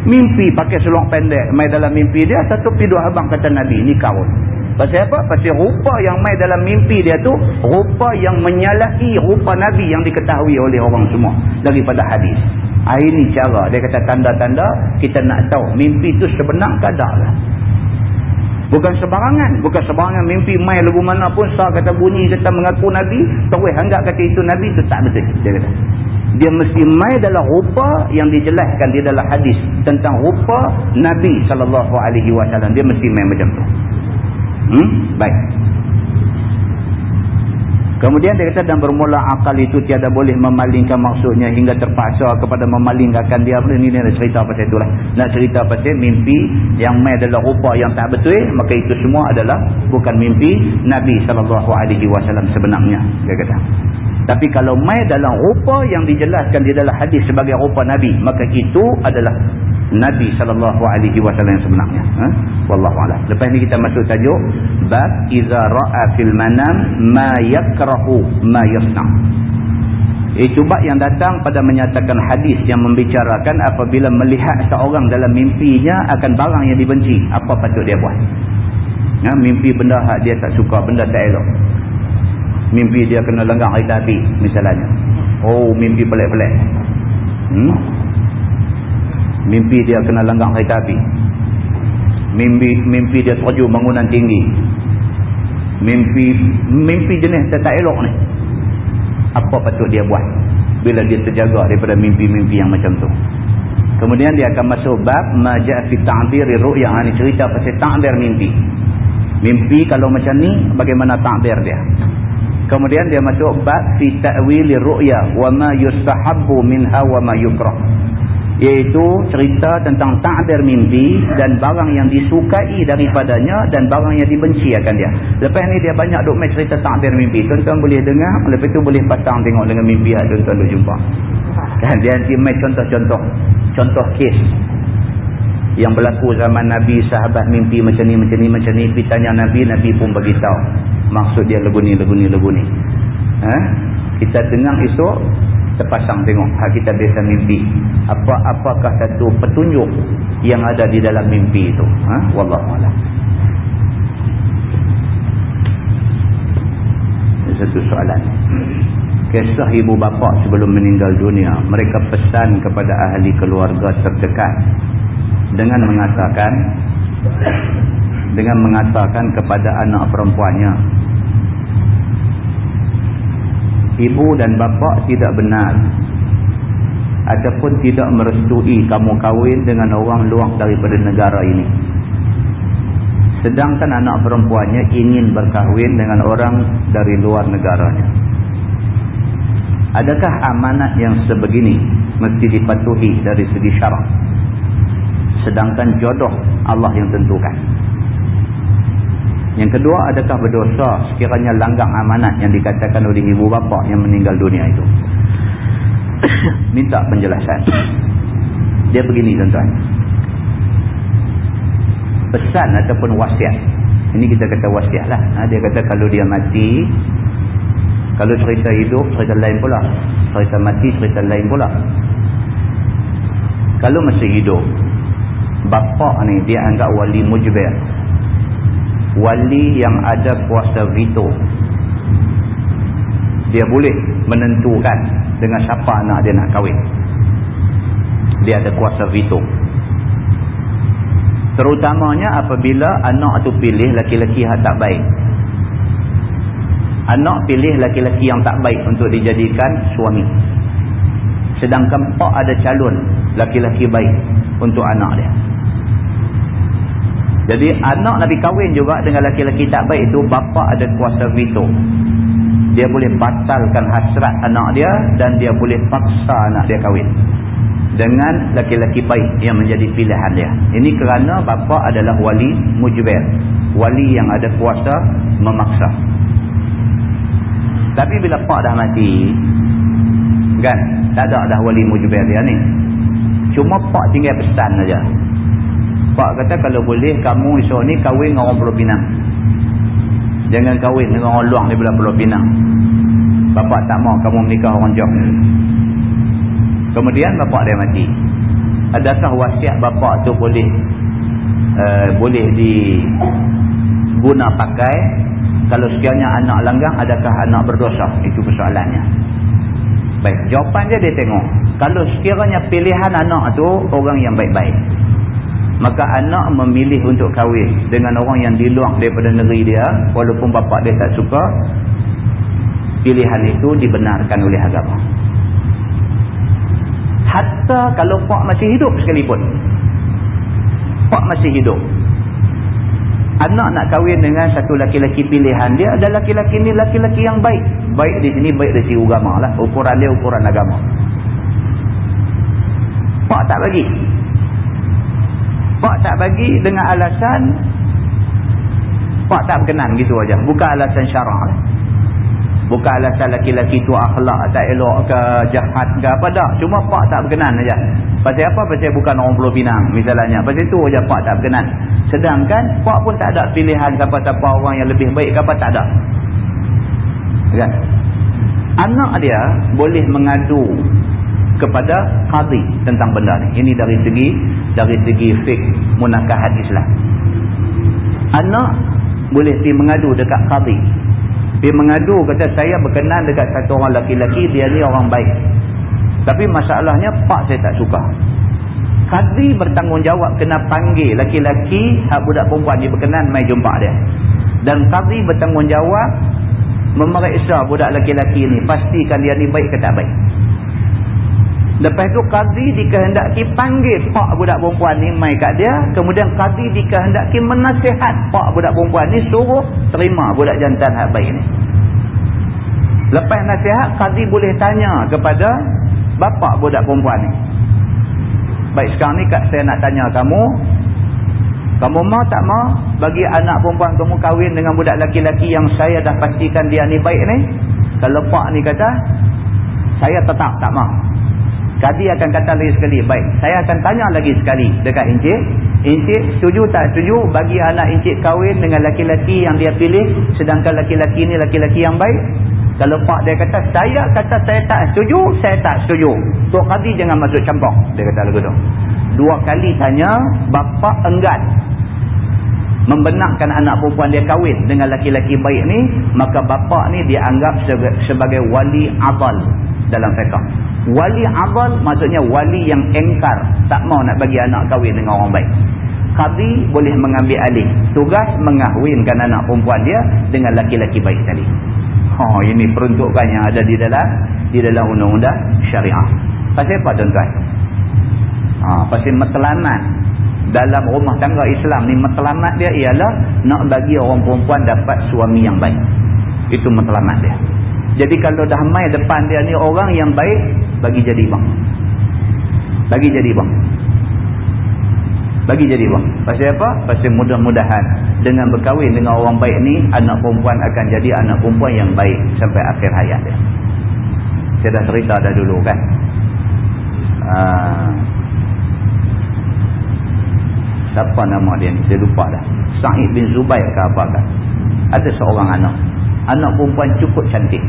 [SPEAKER 2] Mimpi pakai seluar pendek. Main dalam mimpi dia, satu piduk abang kata Nabi. Ini kawan. Pasal apa? Pasal rupa yang main dalam mimpi dia tu, rupa yang menyalahi rupa Nabi yang diketahui oleh orang semua. Daripada hadis. Ini cara. Dia kata tanda-tanda, kita nak tahu. Mimpi itu sebenar kadar lah. Bukan sebarangan. Bukan sebarangan mimpi mai lagu mana pun sah kata bunyi kata mengaku Nabi. Terus anggap kata itu Nabi itu tak betul. Dia kata. Dia mesti mai dalam rupa yang dijelaskan di dalam hadis. Tentang rupa Nabi SAW. Dia mesti mai macam tu. Hmm? Baik. Kemudian dia kata dan bermula akal itu tiada boleh memalingkan maksudnya hingga terpaksa kepada memalingkan dia. Ini nak cerita pasal itulah. Nak cerita pasal mimpi yang mai adalah rupa yang tak betul. Maka itu semua adalah bukan mimpi Nabi SAW sebenarnya. Dia kata. Tapi kalau mai dalam rupa yang dijelaskan di dalam hadis sebagai rupa Nabi. Maka itu adalah Nabi sallallahu alaihi wasallam yang sebenarnya. Ha? Wallahu a'lam. Lepas ni kita masuk tajuk bab iza ra'a fil manam ma yakrahu ma yasna. Itu bab yang datang pada menyatakan hadis yang membicarakan apabila melihat seorang dalam mimpinya akan barang yang dibenci, apa patut dia buat. Ya, mimpi benda hak dia tak suka, benda tak elok. Mimpi dia kena lenggang kereta api misalnya. Oh, mimpi pelik-pelik. Hmm? Mimpi dia kena langgang kereta api. Mimpi mimpi dia terjun bangunan tinggi. Mimpi mimpi jenis tak, tak elok ni. Apa patut dia buat bila dia terjaga daripada mimpi-mimpi yang macam tu? Kemudian dia akan masuk bab majah fi ta'bir ru'yah ni cerita pasal ta'bir mimpi. Mimpi kalau macam ni bagaimana takbir dia? Kemudian dia masuk bab fi ta'wili ru'ya wa ma yustahabbu minha wa ma yukrah iaitu cerita tentang takbir mimpi dan barang yang disukai daripadanya dan barang yang dibenci akan dia. Lepas ni dia banyak duk main cerita takbir mimpi tuan-tuan boleh dengar lepas tu boleh pasang tengok dengan mimpi yang tuan-tuan duk jumpa. Kan? Dia nanti main contoh-contoh contoh kes yang berlaku zaman Nabi sahabat mimpi macam ni macam ni macam ni. Pergi tanya Nabi Nabi pun beritahu. Maksud dia lagu ni lagu ni ni. Ha? kita dengar esok terpasang tengok hak kita biasa mimpi. Apa apakah satu petunjuk yang ada di dalam mimpi itu? Ha? Wallahualam satu soalan. Kisah ibu bapa sebelum meninggal dunia mereka pesan kepada ahli keluarga terdekat dengan mengatakan dengan mengatakan kepada anak perempuannya ibu dan bapa tidak benar. Ataupun tidak merestui kamu kahwin dengan orang luar daripada negara ini. Sedangkan anak perempuannya ingin berkahwin dengan orang dari luar negaranya. Adakah amanat yang sebegini mesti dipatuhi dari segi syarak? Sedangkan jodoh Allah yang tentukan yang kedua adakah berdosa? Sekiranya langgang amanat yang dikatakan oleh ibu bapa yang meninggal dunia itu. [coughs] Minta penjelasan. Dia begini tuan-tuan. Pesan ataupun wasiat. Ini kita kata wasiat lah. Ha, dia kata kalau dia mati kalau cerita hidup cerita lain pula. Cerita mati cerita lain pula. Kalau masih hidup bapa ni dia anggap wali mujbir wali yang ada kuasa veto. Dia boleh menentukan dengan siapa anak dia nak kahwin. Dia ada kuasa veto. Terutamanya apabila anak tu pilih laki-laki yang tak baik. Anak pilih laki-laki yang tak baik untuk dijadikan suami. Sedangkan pak ada calon laki-laki baik untuk anak dia jadi anak Nabi kahwin juga dengan laki-laki tak baik itu bapa ada kuasa veto. Dia boleh batalkan hasrat anak dia dan dia boleh paksa anak dia kahwin dengan laki-laki baik yang menjadi pilihan dia. Ini kerana bapa adalah wali mujbir wali yang ada kuasa memaksa. Tapi bila pak dah mati kan tak ada dah wali mujbir dia ni. Cuma pak tinggal pesan saja pak kata kalau boleh kamu esok ni kahwin dengan orang Pulau Pinang. Jangan kahwin dengan orang luar daripada Pulau Pinang. Bapak tak mau kamu menikah orang Jom kemudian bapak dia mati. Adakah wasiat bapak tu boleh uh, boleh diguna pakai? Kalau sekiranya anak langgang adakah anak berdosa? Itu persoalannya. Baik jawapan dia dia tengok. Kalau sekiranya pilihan anak tu orang yang baik-baik maka anak memilih untuk kahwin dengan orang yang di luar daripada negeri dia walaupun bapa dia tak suka pilihan itu dibenarkan oleh agama. Hatta kalau pak masih hidup sekalipun. Pak masih hidup. Anak nak kahwin dengan satu laki-laki pilihan dia dan laki-laki ni laki-laki yang baik. Baik di sini baik dari segi agama lah. Ukuran dia ukuran agama. Pak tak bagi pak tak bagi dengan alasan pak tak berkenan gitu aja. Bukan alasan syarak bukan alasan laki-laki tu akhlak tak elok ke jahat ke apa tak. Cuma pak tak berkenan aja. Pasal apa? Pasal bukan orang pulau pinang misalnya. Pasal itu aja pak tak berkenan. Sedangkan pak pun tak ada pilihan siapa-siapa orang yang lebih baik ke apa tak ada. Kan? Anak dia boleh mengadu kepada qadhi tentang benda ni. Ini dari segi dari segi fik munakahat Islam anak boleh pergi mengadu dekat qadhi dia mengadu kata saya berkenan dekat satu orang laki-laki dia ni orang baik. Tapi masalahnya pak saya tak suka. Qadhi bertanggungjawab kena panggil laki-laki hak budak perempuan dia berkenan mai jumpa dia. Dan qadhi bertanggungjawab memeriksa budak laki-laki ni pastikan dia ni baik ke tak baik Lepas tu Qazi dikehendaki panggil pak budak perempuan ni mai kat dia. Kemudian Qazi dikehendaki menasihat pak budak perempuan ni suruh terima budak jantan hak baik ni. Lepas nasihat Qazi boleh tanya kepada bapak budak perempuan ni. Baik sekarang ni kat saya nak tanya kamu. Kamu mau tak mau bagi anak perempuan kamu kahwin dengan budak laki-laki yang saya dah pastikan dia ni baik ni? Kalau pak ni kata saya tetap tak mau. Kadi akan kata lagi sekali. Baik, saya akan tanya lagi sekali dekat Encik. Encik setuju tak setuju bagi anak Encik kahwin dengan laki-laki yang dia pilih. Sedangkan laki-laki ni laki-laki yang baik. Kalau pak dia kata, saya kata saya tak setuju, saya tak setuju. Tok Kadi jangan masuk campur. Dia kata lagu tu. Dua kali tanya, bapa enggan. Membenarkan anak perempuan dia kahwin dengan laki-laki baik ni. Maka bapa ni dianggap sebagai wali abal dalam fiqah. Wali abal maksudnya wali yang engkar. Tak mau nak bagi anak kahwin dengan orang baik. Qadi boleh mengambil alih. Tugas mengahwinkan anak perempuan dia dengan laki-laki baik tadi. Oh, ini peruntukan yang ada di dalam di dalam undang-undang syariah. Pasal apa tuan-tuan? Ha, pasal matlamat dalam rumah tangga Islam ni matlamat dia ialah nak bagi orang perempuan dapat suami yang baik. Itu matlamat dia. Jadi kalau dah mai depan dia ni orang yang baik, bagi jadi bang. Bagi jadi bang. Bagi jadi bang. Pasal apa? Pasal mudah-mudahan dengan berkahwin dengan orang baik ni, anak perempuan akan jadi anak perempuan yang baik sampai akhir hayat dia. Saya dah cerita dah dulu kan. Uh, siapa nama dia ni? Saya lupa dah. Sa'id bin Zubair ke apa kan? Ada seorang anak. Anak perempuan cukup cantik.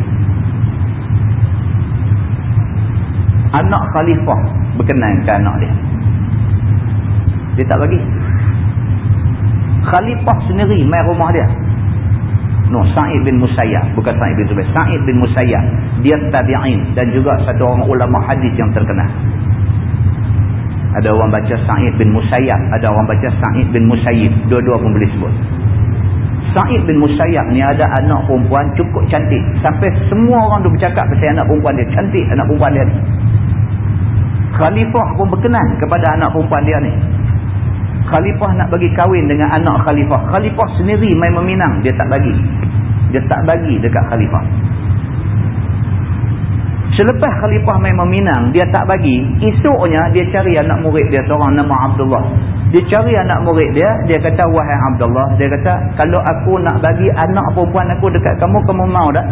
[SPEAKER 2] anak khalifah berkenan ke anak dia. Dia tak bagi. Khalifah sendiri main rumah dia. No Sa'id bin Musayyab. Bukan Sa'id bin Zubair. Sa'id bin Musayyab. Dia tabi'in. Dan juga satu orang ulama hadis yang terkenal. Ada orang baca Sa'id bin Musayyab. Ada orang baca Sa'id bin Musayyib. Dua-dua pun boleh sebut Sa'id bin Musayyab ni ada anak perempuan cukup cantik sampai semua orang tu bercakap pasal anak perempuan dia cantik anak perempuan dia ni Khalifah pun berkenan kepada anak perempuan dia ni. Khalifah nak bagi kahwin dengan anak Khalifah. Khalifah sendiri main meminang. Dia tak bagi. Dia tak bagi dekat Khalifah. Selepas Khalifah main meminang, dia tak bagi. Esoknya dia cari anak murid dia seorang nama Abdullah. Dia cari anak murid dia. Dia kata, wahai Abdullah. Dia kata, kalau aku nak bagi anak perempuan aku dekat kamu, kamu mau tak?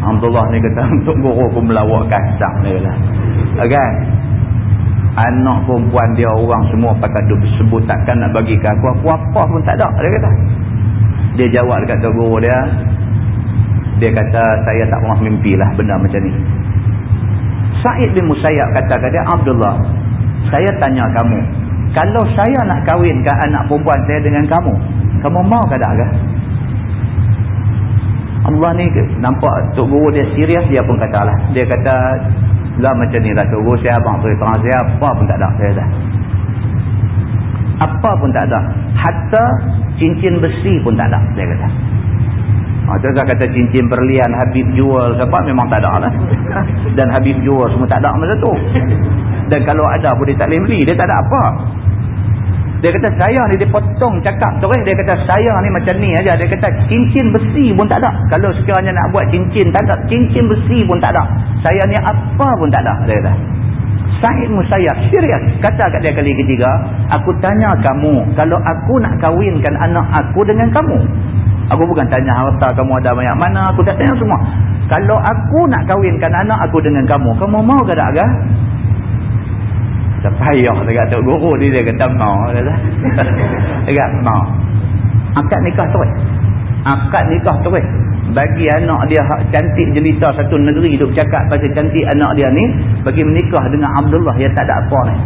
[SPEAKER 2] Abdullah ni kata [laughs] untuk guru pun melawak kasar ni lah. Kan? Anak perempuan dia orang semua pakai duk sebut takkan nak bagi ke aku. Aku apa pun tak ada. Dia kata. Dia jawab dekat tu guru dia. Dia kata saya tak pernah mimpi lah benda macam ni. Sa'id bin Musayyab kata ke dia Abdullah. Saya tanya kamu. Kalau saya nak kahwinkan anak perempuan saya dengan kamu. Kamu mau ke tak ke? Allah ni nampak Tok Guru dia serius dia pun kata lah. Dia kata lah macam ni lah Tok Guru saya abang terus terang saya apa pun tak ada. Saya dah. Apa pun tak ada. Hatta cincin besi pun tak ada. Dia kata. Ha, tu saya kata cincin berlian Habib jual siapa memang tak ada lah. [laughs] Dan Habib jual semua tak ada masa tu. Dan kalau ada pun dia tak boleh beli. Dia tak ada apa. Dia kata saya ni dia potong cakap tu eh. Dia kata saya ni macam ni aja. Dia kata cincin besi pun tak ada. Kalau sekiranya nak buat cincin tak ada. Cincin besi pun tak ada. Saya ni apa pun tak ada. Dia kata. Sa'id Musayyab. Serius. Kata kat dia kali ketiga. Aku tanya kamu. Kalau aku nak kahwinkan anak aku dengan kamu. Aku bukan tanya harta kamu ada banyak mana. Aku tak tanya semua. Kalau aku nak kahwinkan anak aku dengan kamu. Kamu mau ke tak ke? tak payah dekat tok guru ni dia kata mau dekat [laughs] mau akad nikah tu akad nikah tu bagi anak dia cantik jelita satu negeri duk cakap pasal cantik anak dia ni bagi menikah dengan Abdullah yang tak ada apa ni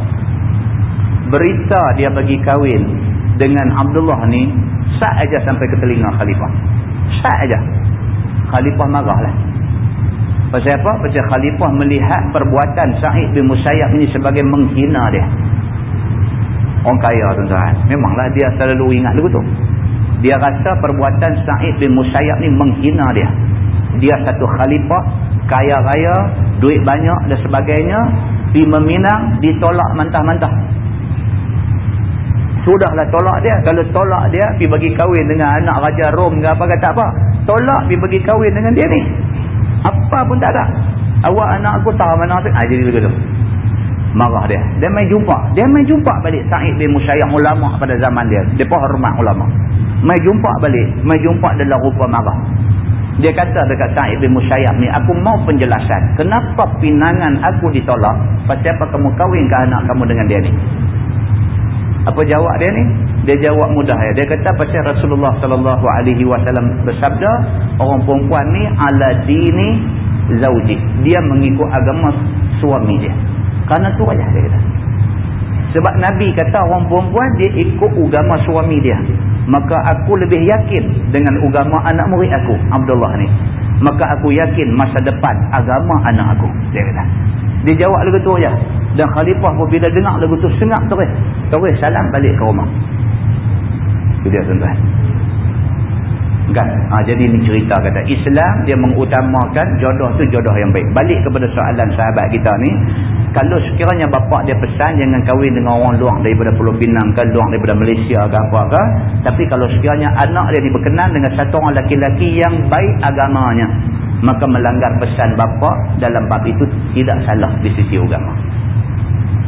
[SPEAKER 2] berita dia bagi kahwin dengan Abdullah ni sat aja sampai ke telinga khalifah sat aja khalifah marahlah Pasal apa? Pasal khalifah melihat perbuatan Sa'id bin Musayyab ini sebagai menghina dia. Orang kaya tuan-tuan. Memanglah dia selalu ingat lagu tu. Dia rasa perbuatan Sa'id bin Musayyab ni menghina dia. Dia satu khalifah kaya raya duit banyak dan sebagainya pergi meminang ditolak mantah-mantah sudahlah tolak dia. Kalau tolak dia pergi bagi kahwin dengan anak Raja Rom ke apa kata apa? Tolak pergi bagi kahwin dengan dia ni. Apa pun tak ada. Awak anak aku tahu mana ah, jadi begitu marah dia. Dia main jumpa. Dia main jumpa balik Sa'id bin Musayyah ulama pada zaman dia. Dia pun hormat ulama. Main jumpa balik. Main jumpa dalam rupa marah. Dia kata dekat Sa'id bin Musayyah ni aku mau penjelasan kenapa pinangan aku ditolak pasal apa kamu kahwin ke anak kamu dengan dia ni apa jawab dia ni dia jawab mudah ya dia kata pasal Rasulullah sallallahu alaihi wasallam bersabda orang perempuan ni ala dini zauji dia mengikut agama suami dia kerana tu aja dia kata. Sebab Nabi kata orang perempuan dia ikut agama suami dia. Maka aku lebih yakin dengan agama anak murid aku, Abdullah ni. Maka aku yakin masa depan agama anak aku. Dia kata. Dia jawab lagu tu aja. Dan khalifah pun bila dengar lagu tu sengak terus. Terus salam balik ke rumah. Itu dia tuan-tuan. Kan? Ha, jadi ni cerita kata Islam dia mengutamakan jodoh tu jodoh yang baik. Balik kepada soalan sahabat kita ni, kalau sekiranya bapak dia pesan jangan kahwin dengan orang luar daripada Pulau Pinang ke, luar daripada Malaysia ke apa ke, tapi kalau sekiranya anak dia ni berkenan dengan satu orang laki-laki yang baik agamanya, maka melanggar pesan bapak dalam bab itu tidak salah di sisi agama.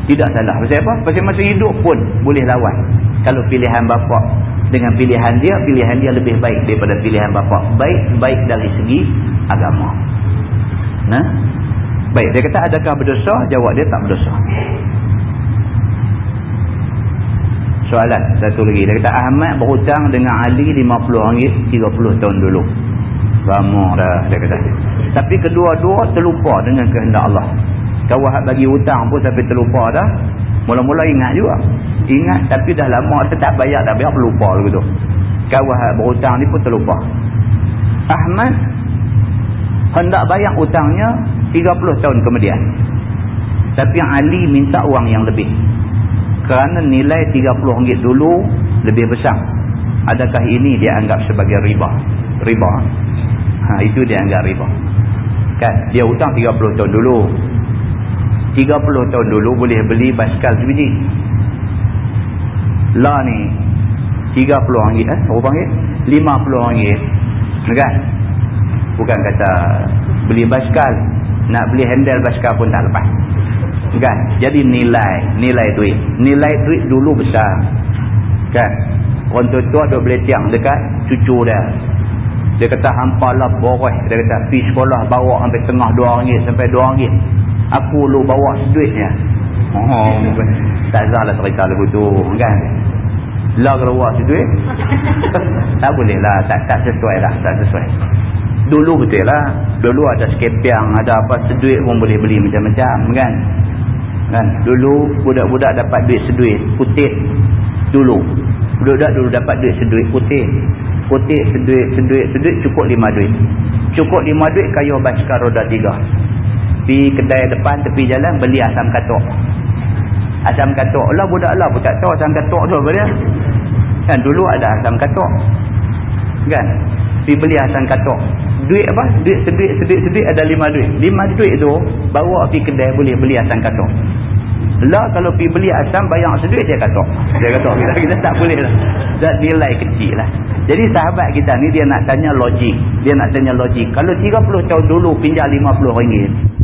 [SPEAKER 2] Tidak salah. Pasal apa? Pasal masa hidup pun boleh lawan. Kalau pilihan bapak dengan pilihan dia, pilihan dia lebih baik daripada pilihan bapak. Baik, baik dari segi agama. Nah, Baik, dia kata adakah berdosa? Jawab dia tak berdosa. Soalan satu lagi. Dia kata Ahmad berhutang dengan Ali RM50 30 tahun dulu. Lama dah dia kata. Tapi kedua-dua terlupa dengan kehendak Allah. Kawahat bagi hutang pun sampai terlupa dah. Mula-mula ingat juga. Ingat tapi dah lama tak bayar dah biar lupa begitu. Kawahat berhutang ni pun terlupa. Ahmad hendak bayar hutangnya 30 tahun kemudian. Tapi Ali minta uang yang lebih. Kerana nilai RM30 dulu lebih besar. Adakah ini dia anggap sebagai riba? Riba. Ha, itu dia anggap riba. Kan? Dia hutang 30 tahun dulu. 30 tahun dulu boleh beli basikal sebiji. Lah ni RM30 eh? Berapa ringgit? RM50. Kan? Bukan kata beli basikal. Nak beli handle basikal pun tak lepas. Kan? Jadi nilai. Nilai duit. Nilai duit dulu besar. Kan? Orang tua-tua duk beli tiang dekat cucu dia. Dia kata hampalah boreh. Dia kata pergi sekolah bawa sampai tengah RM2 sampai RM2 aku lu bawa duitnya. Oh tak salah cerita lagu tu kan? Lah kalau bawa duit [laughs] tak boleh lah tak, tak sesuai lah tak sesuai. Dulu betul lah. Dulu ada skepiang ada apa seduit pun boleh beli macam-macam kan? Kan? Dulu budak-budak dapat duit seduit putih dulu. Budak-budak dulu dapat duit seduit putih putih seduit seduit seduit cukup lima duit. Cukup lima duit kayu basikal roda tiga. Pergi kedai depan tepi jalan beli asam katuk asam katuk lah budak lah tak tahu asam katuk tu apa dia? Kan dulu ada asam katuk kan? Pergi beli asam katuk duit apa? Duit seduit seduit seduit ada lima duit. Lima duit tu bawa pergi kedai boleh beli asam katuk lah kalau pergi beli asam bayar seduit dia katuk dia katuk kita, kita tak boleh lah. Dan nilai kecil lah. Jadi sahabat kita ni dia nak tanya logik. Dia nak tanya logik. Kalau 30 tahun dulu pinjam 50 ringgit